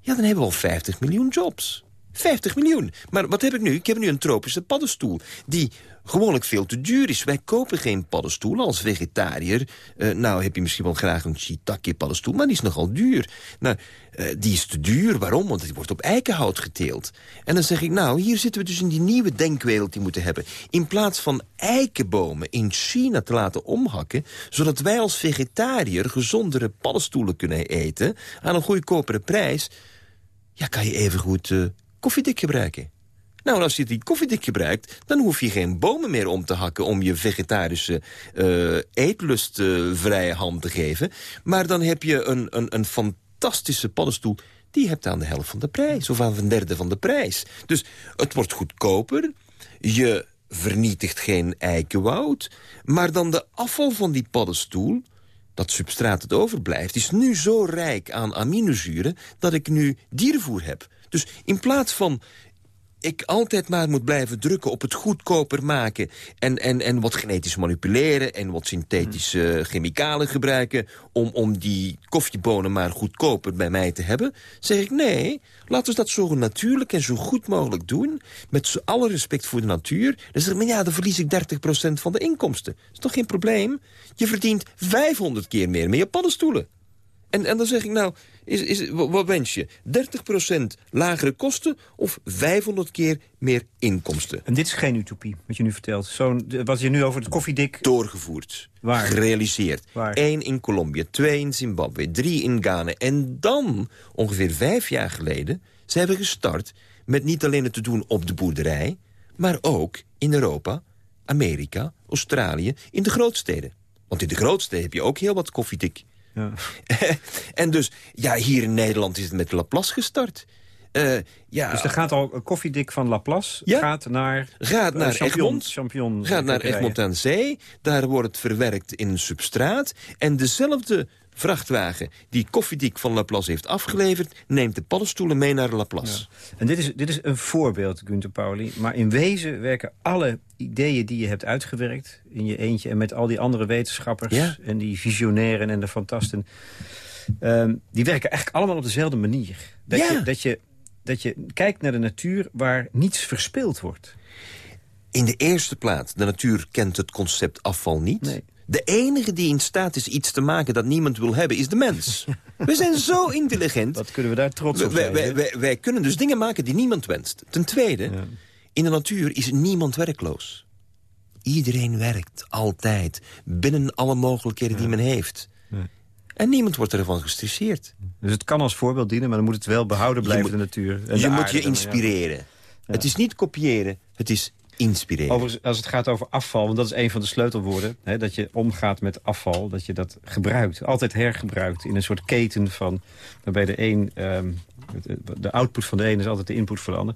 S4: ja, dan hebben we al 50 miljoen jobs. 50 miljoen. Maar wat heb ik nu? Ik heb nu een tropische paddenstoel. Die gewoonlijk veel te duur is. Wij kopen geen paddenstoel als vegetariër. Uh, nou heb je misschien wel graag een shiitake paddenstoel, maar die is nogal duur. Nou, uh, die is te duur. Waarom? Want die wordt op eikenhout geteeld. En dan zeg ik, nou, hier zitten we dus in die nieuwe denkwereld die moeten hebben. In plaats van eikenbomen in China te laten omhakken... zodat wij als vegetariër gezondere paddenstoelen kunnen eten... aan een goedkopere prijs... ja, kan je evengoed uh, koffiedik gebruiken. Nou, als je die koffiedik gebruikt, dan hoef je geen bomen meer om te hakken... om je vegetarische uh, eetlustvrije uh, hand te geven. Maar dan heb je een, een, een fantastische paddenstoel... die hebt aan de helft van de prijs, of aan een derde van de prijs. Dus het wordt goedkoper, je vernietigt geen eikenwoud... maar dan de afval van die paddenstoel dat substraat dat overblijft, is nu zo rijk aan aminozuren... dat ik nu diervoer heb. Dus in plaats van ik altijd maar moet blijven drukken op het goedkoper maken... en, en, en wat genetisch manipuleren en wat synthetische hmm. chemicalen gebruiken... Om, om die koffiebonen maar goedkoper bij mij te hebben... zeg ik nee, laten we dat zo natuurlijk en zo goed mogelijk doen... met alle respect voor de natuur. Dan zeg ik, maar ja, dan verlies ik 30% van de inkomsten. Dat is toch geen probleem? Je verdient 500 keer meer met je paddenstoelen. En, en dan zeg ik nou, is, is, wat wens je? 30% lagere kosten of 500 keer meer inkomsten?
S3: En dit is geen utopie, wat je nu vertelt. Zo, wat je nu over het koffiedik...
S4: Doorgevoerd.
S3: Waar?
S4: Gerealiseerd.
S3: Waar?
S4: Eén in Colombia, twee in Zimbabwe, drie in Ghana. En dan, ongeveer vijf jaar geleden, ze hebben gestart... met niet alleen het te doen op de boerderij... maar ook in Europa, Amerika, Australië, in de grootsteden. Want in de grootsteden heb je ook heel wat koffiedik. Ja. [laughs] en dus, ja, hier in Nederland is het met Laplace gestart. Uh, ja.
S3: Dus er gaat al een koffiedik van Laplace ja. gaat naar,
S4: gaat naar uh, Egmond. Gaat naar Egmond aan Zee. Daar wordt het verwerkt in een substraat. En dezelfde vrachtwagen die koffiedik van Laplace heeft afgeleverd... neemt de paddenstoelen mee naar Laplace.
S3: Ja. En dit is, dit is een voorbeeld, Gunther Pauli. Maar in wezen werken alle ideeën die je hebt uitgewerkt... in je eentje en met al die andere wetenschappers... en die visionairen en de fantasten... Um, die werken eigenlijk allemaal op dezelfde manier. Dat,
S4: ja.
S3: je, dat, je, dat je kijkt naar de natuur waar niets verspild wordt.
S4: In de eerste plaats, de natuur kent het concept afval niet...
S3: Nee.
S4: De enige die in staat is iets te maken dat niemand wil hebben, is de mens. [laughs] We zijn zo intelligent.
S3: Wat kunnen we daar trots op zijn?
S4: Wij, wij, wij, kunnen dus dingen maken die niemand wenst. Ten tweede, ja. in de natuur is niemand werkloos. Iedereen werkt, altijd, binnen alle mogelijkheden ja. die men heeft. Ja. En niemand wordt ervan gestresseerd.
S3: Dus het kan als voorbeeld dienen, maar dan moet het wel behouden blijven,
S4: moet,
S3: de natuur.
S4: En je moet je inspireren. Het is niet kopiëren, het is inspireren.
S3: Overigens, als het gaat over afval, want dat is een van de sleutelwoorden... Hè, dat je omgaat met afval, dat je dat gebruikt. Altijd hergebruikt in een soort keten van... waarbij de een, um, de output van de een is altijd de input van de ander.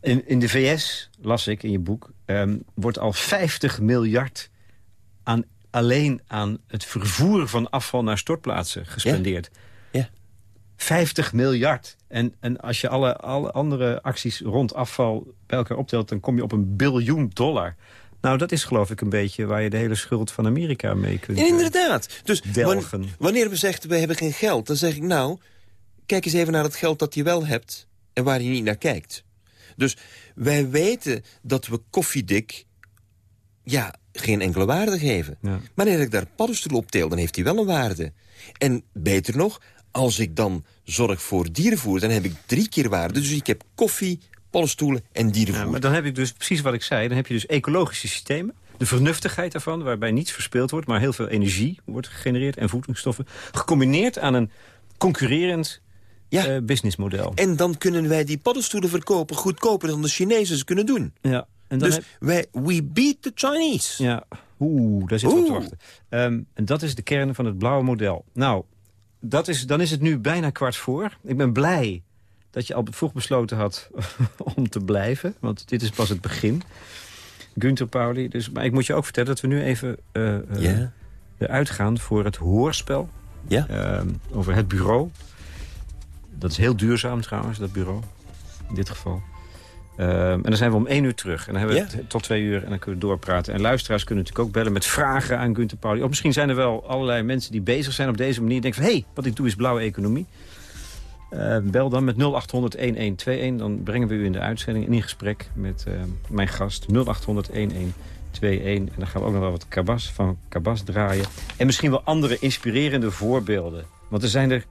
S3: In, in de VS, las ik in je boek, um, wordt al 50 miljard... Aan, alleen aan het vervoer van afval naar stortplaatsen gespendeerd.
S4: Ja. Ja.
S3: 50 miljard. En, en als je alle, alle andere acties rond afval bij elkaar optelt... dan kom je op een biljoen dollar. Nou, dat is geloof ik een beetje waar je de hele schuld van Amerika mee kunt
S4: ja, Inderdaad. Dus wanneer we zeggen, we hebben geen geld... dan zeg ik, nou, kijk eens even naar het geld dat je wel hebt... en waar je niet naar kijkt. Dus wij weten dat we koffiedik... ja, geen enkele waarde geven.
S3: Ja.
S4: Maar wanneer ik daar paddenstoel op teel, dan heeft hij wel een waarde. En beter nog, als ik dan zorg voor dierenvoer, dan heb ik drie keer waarde. Dus ik heb koffie, paddenstoelen en dierenvoer.
S3: Ja, maar dan heb ik dus precies wat ik zei. Dan heb je dus ecologische systemen. De vernuftigheid daarvan, waarbij niets verspeeld wordt... maar heel veel energie wordt gegenereerd en voedingsstoffen. Gecombineerd aan een concurrerend
S4: ja.
S3: uh, businessmodel.
S4: En dan kunnen wij die paddenstoelen verkopen goedkoper dan de Chinezen ze kunnen doen.
S3: Ja. En dan
S4: dus
S3: heb...
S4: wij, we beat the Chinese.
S3: Ja, oeh, daar zit wat te wachten. Um, en dat is de kern van het blauwe model. Nou, dat is, dan is het nu bijna kwart voor. Ik ben blij dat je al vroeg besloten had [laughs] om te blijven. Want dit is pas het begin. Gunther Pauli. Dus, maar ik moet je ook vertellen dat we nu even uh, uh,
S4: yeah.
S3: eruit gaan voor het hoorspel.
S4: Ja.
S3: Uh, over het bureau. Dat is heel duurzaam trouwens, dat bureau. In dit geval. Uh, en dan zijn we om één uur terug. En dan hebben we tot twee uur en dan kunnen we doorpraten. En luisteraars kunnen natuurlijk ook bellen met vragen aan Gunther Pauli. Of misschien zijn er wel allerlei mensen die bezig zijn op deze manier. Denken van, hé, hey, wat ik doe is blauwe economie. Uh, bel dan met 0800-1121. Dan brengen we u in de uitzending in gesprek met uh, mijn gast. 0800-1121. En dan gaan we ook nog wel wat kabas van kabas draaien. En misschien wel andere inspirerende voorbeelden. Want er zijn er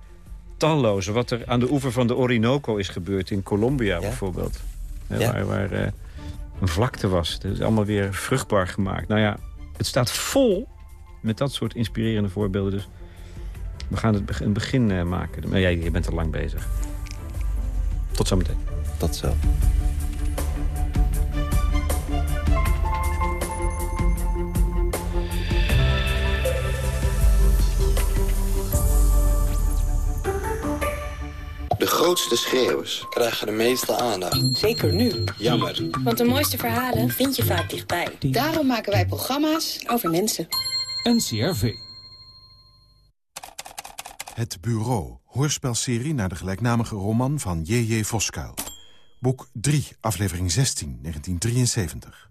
S3: talloze. Wat er aan de oever van de Orinoco is gebeurd in Colombia ja? bijvoorbeeld. Ja. Waar, waar uh, een vlakte was. Dat is allemaal weer vruchtbaar gemaakt. Nou ja, het staat vol met dat soort inspirerende voorbeelden. Dus we gaan het een begin uh, maken. Maar jij, je bent er lang bezig. Tot zometeen.
S4: Tot zo.
S6: De grootste schreeuwers krijgen de meeste aandacht.
S7: Zeker nu.
S6: Jammer.
S7: Want de mooiste verhalen vind je vaak dichtbij.
S8: Daarom maken wij programma's over mensen.
S9: NCRV.
S10: Het Bureau, hoorspelserie naar de gelijknamige roman van J.J. Voskuil. Boek 3, aflevering 16, 1973.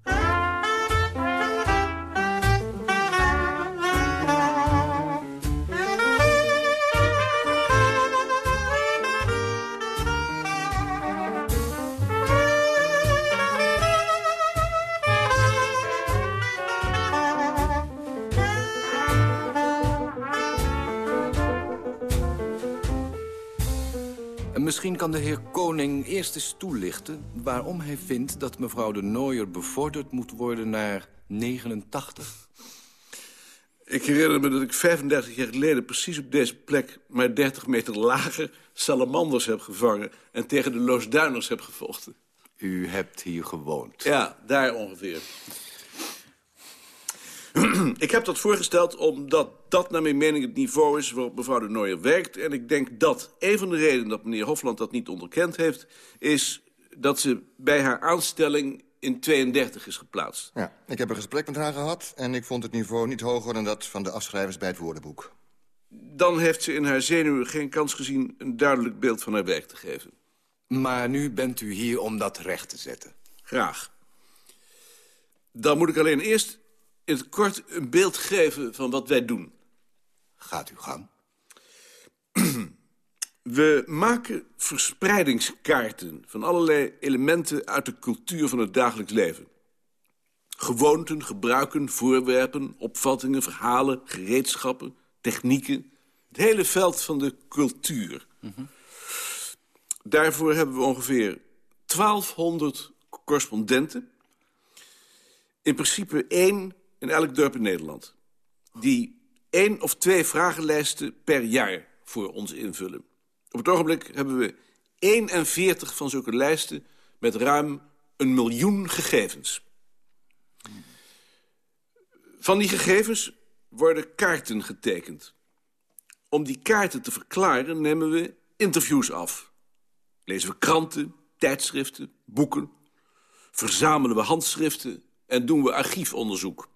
S11: Misschien kan de heer Koning eerst eens toelichten... waarom hij vindt dat mevrouw de Nooier bevorderd moet worden naar 89.
S12: Ik herinner me dat ik 35 jaar geleden precies op deze plek... maar 30 meter lager salamanders heb gevangen... en tegen de Loosduiners heb gevochten.
S11: U hebt hier gewoond?
S12: Ja, daar ongeveer. Ik heb dat voorgesteld omdat dat naar mijn mening het niveau is waarop mevrouw de Nooijer werkt. En ik denk dat een van de redenen dat meneer Hofland dat niet onderkend heeft... is dat ze bij haar aanstelling in 32 is geplaatst.
S13: Ja, ik heb een gesprek met haar gehad en ik vond het niveau niet hoger dan dat van de afschrijvers bij het woordenboek.
S12: Dan heeft ze in haar zenuwen geen kans gezien een duidelijk beeld van haar werk te geven.
S11: Maar nu bent u hier om dat recht te zetten.
S12: Graag. Dan moet ik alleen eerst in het kort een beeld geven van wat wij doen.
S11: Gaat u gang. [clears throat]
S12: We maken verspreidingskaarten van allerlei elementen uit de cultuur van het dagelijks leven. Gewoonten, gebruiken, voorwerpen, opvattingen, verhalen, gereedschappen, technieken. Het hele veld van de cultuur. Mm Daarvoor hebben we ongeveer 1200 correspondenten. In principe één in elk dorp in Nederland. Die één of twee vragenlijsten per jaar voor ons invullen. Op het ogenblik hebben we 41 van zulke lijsten met ruim een miljoen gegevens. Van die gegevens worden kaarten getekend. Om die kaarten te verklaren nemen we interviews af. Lezen we kranten, tijdschriften, boeken. Verzamelen we handschriften en doen we archiefonderzoek.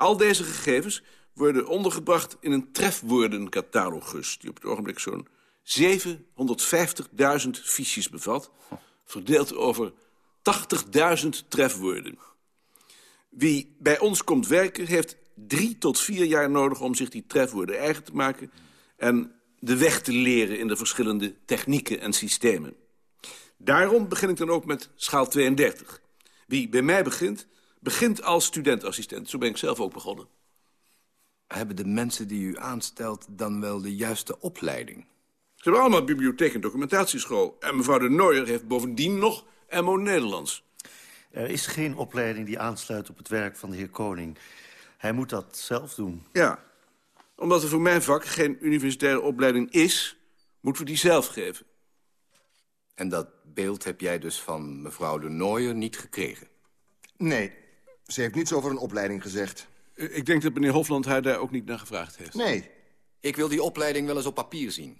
S12: Al deze gegevens worden ondergebracht in een trefwoordencatalogus... die op het ogenblik zo'n 750.000 fiches bevat... verdeeld over 80.000 trefwoorden. Wie bij ons komt werken, heeft drie tot vier jaar nodig... om zich die trefwoorden eigen te maken... en de weg te leren in de verschillende technieken en systemen. Daarom begin ik dan ook met schaal 32. Wie bij mij begint, begint als studentassistent. Zo ben ik zelf ook begonnen.
S11: Hebben de mensen die u aanstelt dan wel de juiste opleiding?
S12: Ze hebben allemaal bibliotheek en documentatieschool. En mevrouw de Nooijer heeft bovendien nog MO Nederlands.
S14: Er is geen opleiding die aansluit op het werk van de heer Koning. Hij moet dat zelf doen.
S12: Ja, omdat er voor mijn vak geen universitaire opleiding is... moeten we die zelf geven.
S11: En dat beeld heb jij dus van mevrouw de Nooijer niet gekregen?
S13: Nee, ze heeft niets over een opleiding gezegd.
S12: Ik denk dat meneer Hofland haar daar ook niet naar gevraagd heeft.
S13: Nee.
S11: Ik wil die opleiding wel eens op papier zien.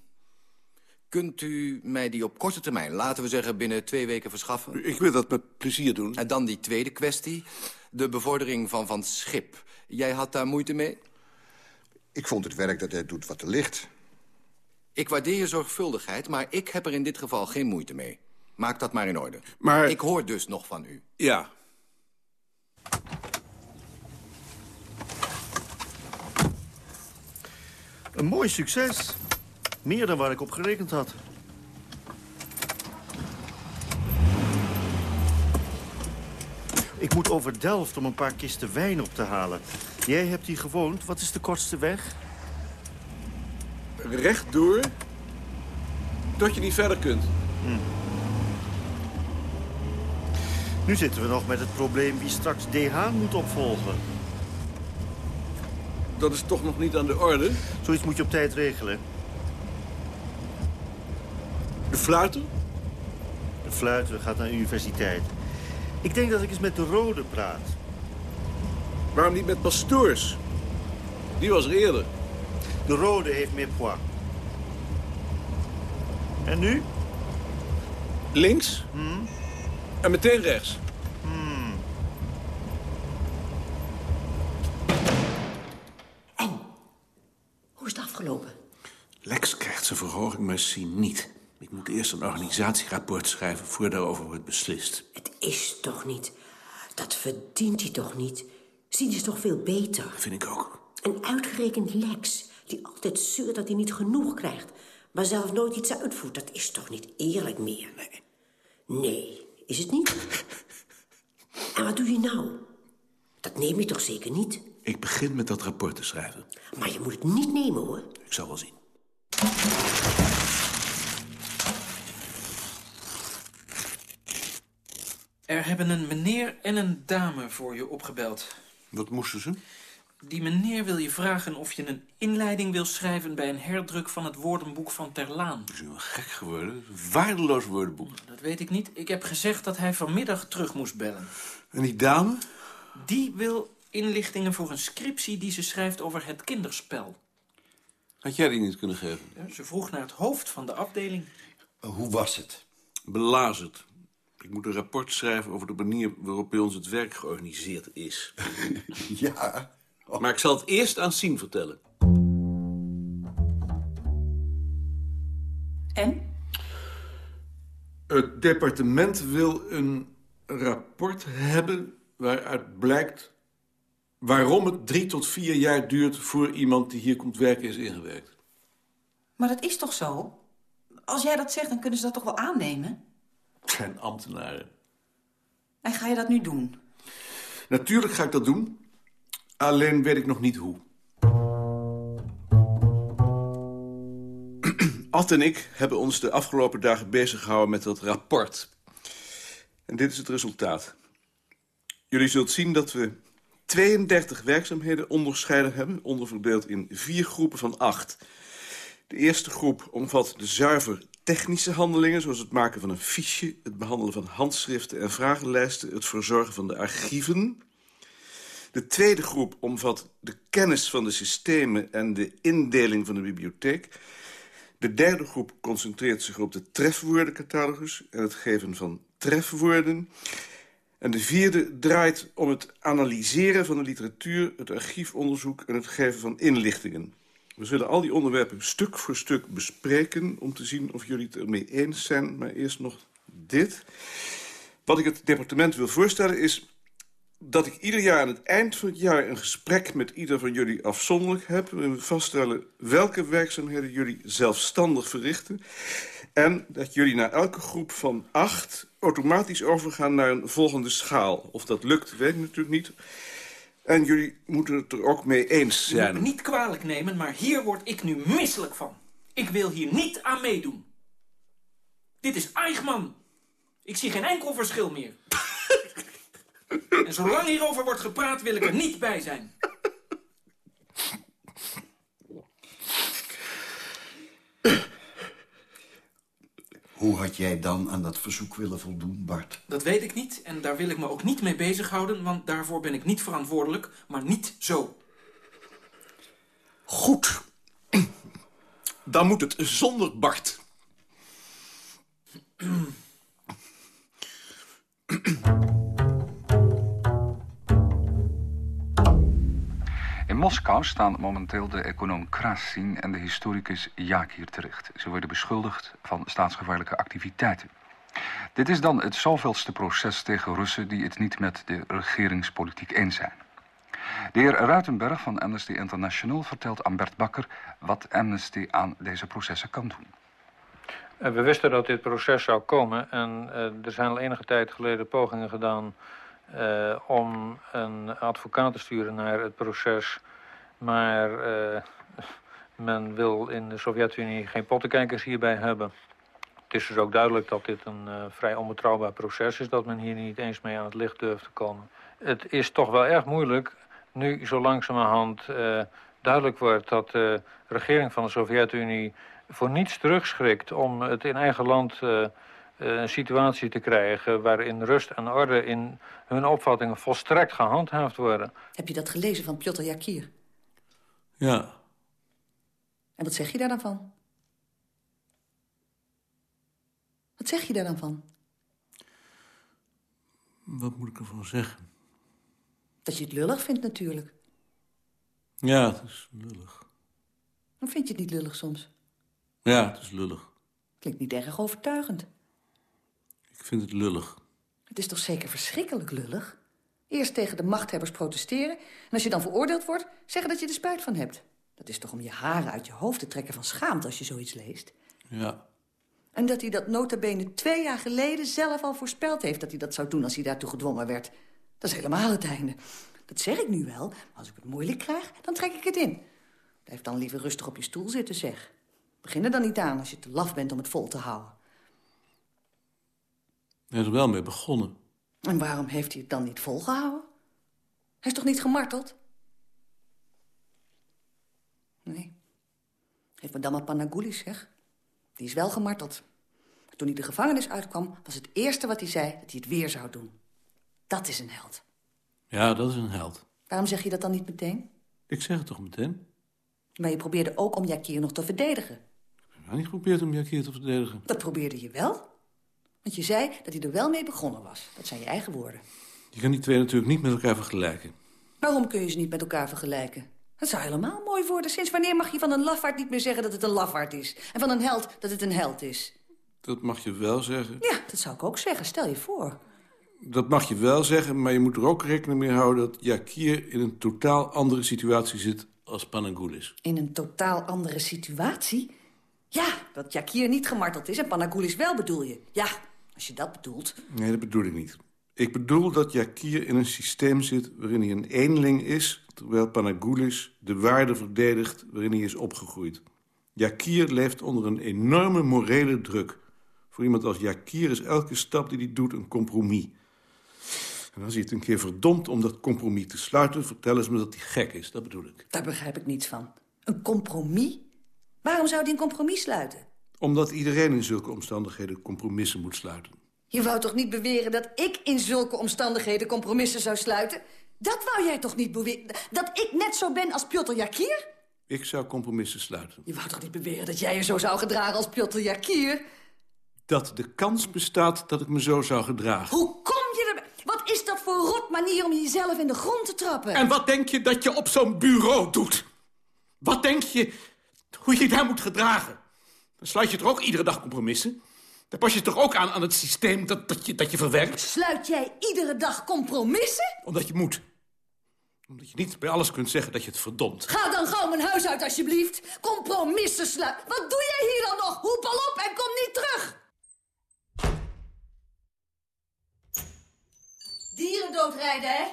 S11: Kunt u mij die op korte termijn, laten we zeggen binnen twee weken, verschaffen?
S12: Ik wil dat met plezier doen.
S11: En dan die tweede kwestie, de bevordering van Van Schip. Jij had daar moeite mee?
S13: Ik vond het werk dat hij doet wat er ligt.
S11: Ik waardeer je zorgvuldigheid, maar ik heb er in dit geval geen moeite mee. Maak dat maar in orde.
S12: Maar...
S11: Ik hoor dus nog van u.
S12: Ja,
S14: een mooi succes. Meer dan waar ik op gerekend had. Ik moet over Delft om een paar kisten wijn op te halen. Jij hebt hier gewoond. Wat is de kortste weg?
S12: Rechtdoor. Tot je niet verder kunt.
S14: Hm. Nu zitten we nog met het probleem wie straks DH moet opvolgen.
S12: Dat is toch nog niet aan de orde?
S14: Zoiets moet je op tijd regelen.
S12: De fluiter?
S14: De fluiter gaat naar de universiteit. Ik denk dat ik eens met de Rode praat.
S12: Waarom niet met Pastoors? Die was er eerder.
S14: De Rode heeft meer poids. En nu?
S12: Links.
S14: Hmm?
S12: En meteen rechts.
S14: Hmm.
S9: Hoe is het afgelopen?
S12: Lex krijgt zijn verhoging, maar C niet. Ik moet eerst een organisatierapport schrijven voor daarover wordt beslist.
S9: Het is toch niet. Dat verdient hij toch niet. Zien is toch veel beter.
S12: Dat vind ik ook.
S9: En uitgerekend Lex, die altijd zeurt dat hij niet genoeg krijgt... maar zelf nooit iets uitvoert, dat is toch niet eerlijk meer?
S12: Nee.
S9: Nee, is het niet? en wat doe je nou? Dat neem je toch zeker niet?
S12: Ik begin met dat rapport te schrijven.
S9: Maar je moet het niet nemen, hoor.
S12: Ik zal wel zien.
S15: Er hebben een meneer en een dame voor je opgebeld.
S12: Wat moesten ze?
S15: Die meneer wil je vragen of je een inleiding wil schrijven... bij een herdruk van het woordenboek van Terlaan.
S12: Is u wel gek geworden? Een waardeloos woordenboek.
S15: Dat weet ik niet. Ik heb gezegd dat hij vanmiddag terug moest bellen.
S12: En die dame?
S15: Die wil inlichtingen voor een scriptie die ze schrijft over het kinderspel.
S12: Had jij die niet kunnen geven?
S15: Ja, ze vroeg naar het hoofd van de afdeling.
S13: Hoe was het?
S12: Belazerd. Ik moet een rapport schrijven over de manier waarop bij ons het werk georganiseerd is. [laughs]
S13: ja.
S12: Maar ik zal het eerst aan Sien vertellen.
S16: En?
S12: Het departement wil een rapport hebben waaruit blijkt waarom het drie tot vier jaar duurt voor iemand die hier komt werken is ingewerkt.
S16: Maar dat is toch zo? Als jij dat zegt, dan kunnen ze dat toch wel aannemen?
S12: Het zijn ambtenaren.
S16: En ga je dat nu doen?
S12: Natuurlijk ga ik dat doen. Alleen weet ik nog niet hoe. [clears throat] Ad en ik hebben ons de afgelopen dagen bezig gehouden met dat rapport. En dit is het resultaat. Jullie zult zien dat we 32 werkzaamheden onderscheiden hebben... onderverdeeld in vier groepen van acht. De eerste groep omvat de zuiver technische handelingen... zoals het maken van een fiche, het behandelen van handschriften en vragenlijsten... het verzorgen van de archieven... De tweede groep omvat de kennis van de systemen en de indeling van de bibliotheek. De derde groep concentreert zich op de trefwoordencatalogus en het geven van trefwoorden. En de vierde draait om het analyseren van de literatuur, het archiefonderzoek en het geven van inlichtingen. We zullen al die onderwerpen stuk voor stuk bespreken om te zien of jullie het ermee eens zijn. Maar eerst nog dit. Wat ik het departement wil voorstellen is dat ik ieder jaar aan het eind van het jaar een gesprek met ieder van jullie afzonderlijk heb. We vaststellen welke werkzaamheden jullie zelfstandig verrichten. En dat jullie naar elke groep van acht automatisch overgaan naar een volgende schaal. Of dat lukt, weet ik natuurlijk niet. En jullie moeten het er ook mee eens
S15: Je
S12: zijn.
S15: moet me niet kwalijk nemen, maar hier word ik nu misselijk van. Ik wil hier niet aan meedoen. Dit is Eichmann. Ik zie geen enkel verschil meer. [laughs] en zolang hierover wordt gepraat, wil ik er niet bij zijn.
S17: Hoe had jij dan aan dat verzoek willen voldoen, Bart?
S15: Dat weet ik niet en daar wil ik me ook niet mee bezighouden... want daarvoor ben ik niet verantwoordelijk, maar niet zo.
S12: Goed. Dan moet het zonder Bart. [clears throat]
S18: Moskou staan momenteel de econoom Krasin en de historicus Jakir terecht. Ze worden beschuldigd van staatsgevaarlijke activiteiten. Dit is dan het zoveelste proces tegen Russen die het niet met de regeringspolitiek eens zijn. De heer Ruitenberg van Amnesty International vertelt aan Bert Bakker wat Amnesty aan deze processen kan doen.
S19: We wisten dat dit proces zou komen en uh, er zijn al enige tijd geleden pogingen gedaan uh, om een advocaat te sturen naar het proces. Maar uh, men wil in de Sovjet-Unie geen pottenkijkers hierbij hebben. Het is dus ook duidelijk dat dit een uh, vrij onbetrouwbaar proces is... dat men hier niet eens mee aan het licht durft te komen. Het is toch wel erg moeilijk, nu zo langzamerhand duidelijk wordt... dat de regering van de Sovjet-Unie voor niets terugschrikt... om het in eigen land een situatie te krijgen... waarin rust en orde in hun opvattingen volstrekt gehandhaafd worden.
S20: Heb je dat gelezen van Piotr Jakir?
S12: Ja.
S20: En wat zeg je daar dan van? Wat zeg je daar dan van?
S12: Wat moet ik ervan zeggen?
S20: Dat je het lullig vindt natuurlijk.
S12: Ja, het is lullig.
S20: Dan vind je het niet lullig soms?
S12: Ja, het is lullig.
S20: Klinkt niet erg overtuigend.
S12: Ik vind het lullig.
S20: Het is toch zeker verschrikkelijk lullig? Eerst tegen de machthebbers protesteren... en als je dan veroordeeld wordt, zeggen dat je er spijt van hebt. Dat is toch om je haren uit je hoofd te trekken van schaamte als je zoiets leest?
S12: Ja.
S20: En dat hij dat nota bene twee jaar geleden zelf al voorspeld heeft... dat hij dat zou doen als hij daartoe gedwongen werd. Dat is helemaal het einde. Dat zeg ik nu wel, maar als ik het moeilijk krijg, dan trek ik het in. Blijf dan liever rustig op je stoel zitten, zeg. Begin er dan niet aan als je te laf bent om het vol te houden.
S12: Hij is er wel mee begonnen.
S20: En waarom heeft hij het dan niet volgehouden? Hij is toch niet gemarteld? Nee. Heeft madame Panagoulis, zeg. Die is wel gemarteld. Toen hij de gevangenis uitkwam, was het eerste wat hij zei... dat hij het weer zou doen. Dat is een held.
S12: Ja, dat is een held.
S20: Waarom zeg je dat dan niet meteen?
S12: Ik zeg het toch meteen?
S20: Maar je probeerde ook om Jakir nog te verdedigen.
S12: Ik heb niet geprobeerd om Jakir te verdedigen.
S20: Dat probeerde je wel. Want je zei dat hij er wel mee begonnen was. Dat zijn je eigen woorden.
S12: Je kan die twee natuurlijk niet met elkaar vergelijken.
S20: Waarom kun je ze niet met elkaar vergelijken? Dat zou helemaal mooi worden. Sinds wanneer mag je van een lafaard niet meer zeggen dat het een lafaard is? En van een held dat het een held is?
S12: Dat mag je wel zeggen.
S20: Ja, dat zou ik ook zeggen. Stel je voor.
S12: Dat mag je wel zeggen, maar je moet er ook rekening mee houden... dat Jakir in een totaal andere situatie zit als Panagoulis.
S20: In een totaal andere situatie? Ja, dat Jakir niet gemarteld is en Panagoulis wel bedoel je. Ja, als je dat bedoelt.
S12: Nee, dat bedoel ik niet. Ik bedoel dat Jakir in een systeem zit waarin hij een eenling is... terwijl Panagoulis de waarde verdedigt waarin hij is opgegroeid. Jakir leeft onder een enorme morele druk. Voor iemand als Jakir is elke stap die hij doet een compromis. En als hij het een keer verdomt om dat compromis te sluiten... vertellen ze me dat hij gek is, dat bedoel ik.
S20: Daar begrijp ik niets van. Een compromis? Waarom zou hij een compromis sluiten?
S12: Omdat iedereen in zulke omstandigheden compromissen moet sluiten.
S20: Je wou toch niet beweren dat ik in zulke omstandigheden compromissen zou sluiten? Dat wou jij toch niet beweren? Dat ik net zo ben als Piotr Jakir?
S12: Ik zou compromissen sluiten.
S20: Je wou toch niet beweren dat jij je zo zou gedragen als Piotr Jakir?
S12: Dat de kans bestaat dat ik me zo zou gedragen.
S20: Hoe kom je erbij? Wat is dat voor rot manier om jezelf in de grond te trappen?
S12: En wat denk je dat je op zo'n bureau doet? Wat denk je hoe je daar moet gedragen? Dan sluit je toch ook iedere dag compromissen? Dan pas je toch ook aan aan het systeem dat, dat, je, dat je verwerkt?
S20: Sluit jij iedere dag compromissen?
S12: Omdat je moet. Omdat je niet bij alles kunt zeggen dat je het verdomt.
S20: Ga dan gauw mijn huis uit, alsjeblieft. Compromissen sluiten. Wat doe jij hier dan nog? Hoep al op en kom niet terug. Dieren doodrijden, hè?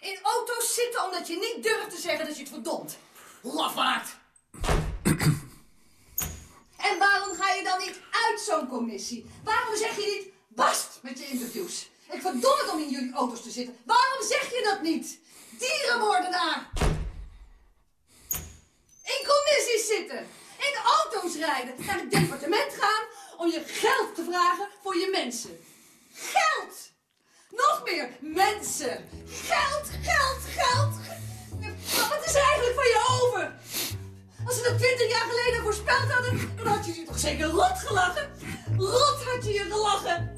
S20: In auto's zitten omdat je niet durft te zeggen dat je het verdomt. Lafaard! En waarom ga je dan niet uit zo'n commissie? Waarom zeg je niet bast met je interviews? Ik verdom het om in jullie auto's te zitten. Waarom zeg je dat niet? Dierenmoordenaar! In commissies zitten. In auto's rijden. Naar het departement gaan om je geld te vragen voor je mensen. Geld! Nog meer mensen. Geld, geld, geld. Wat is er eigenlijk van je over? Als ze dat twintig jaar geleden voorspeld hadden, dan had je je toch zeker rot gelachen? Rot had je je gelachen.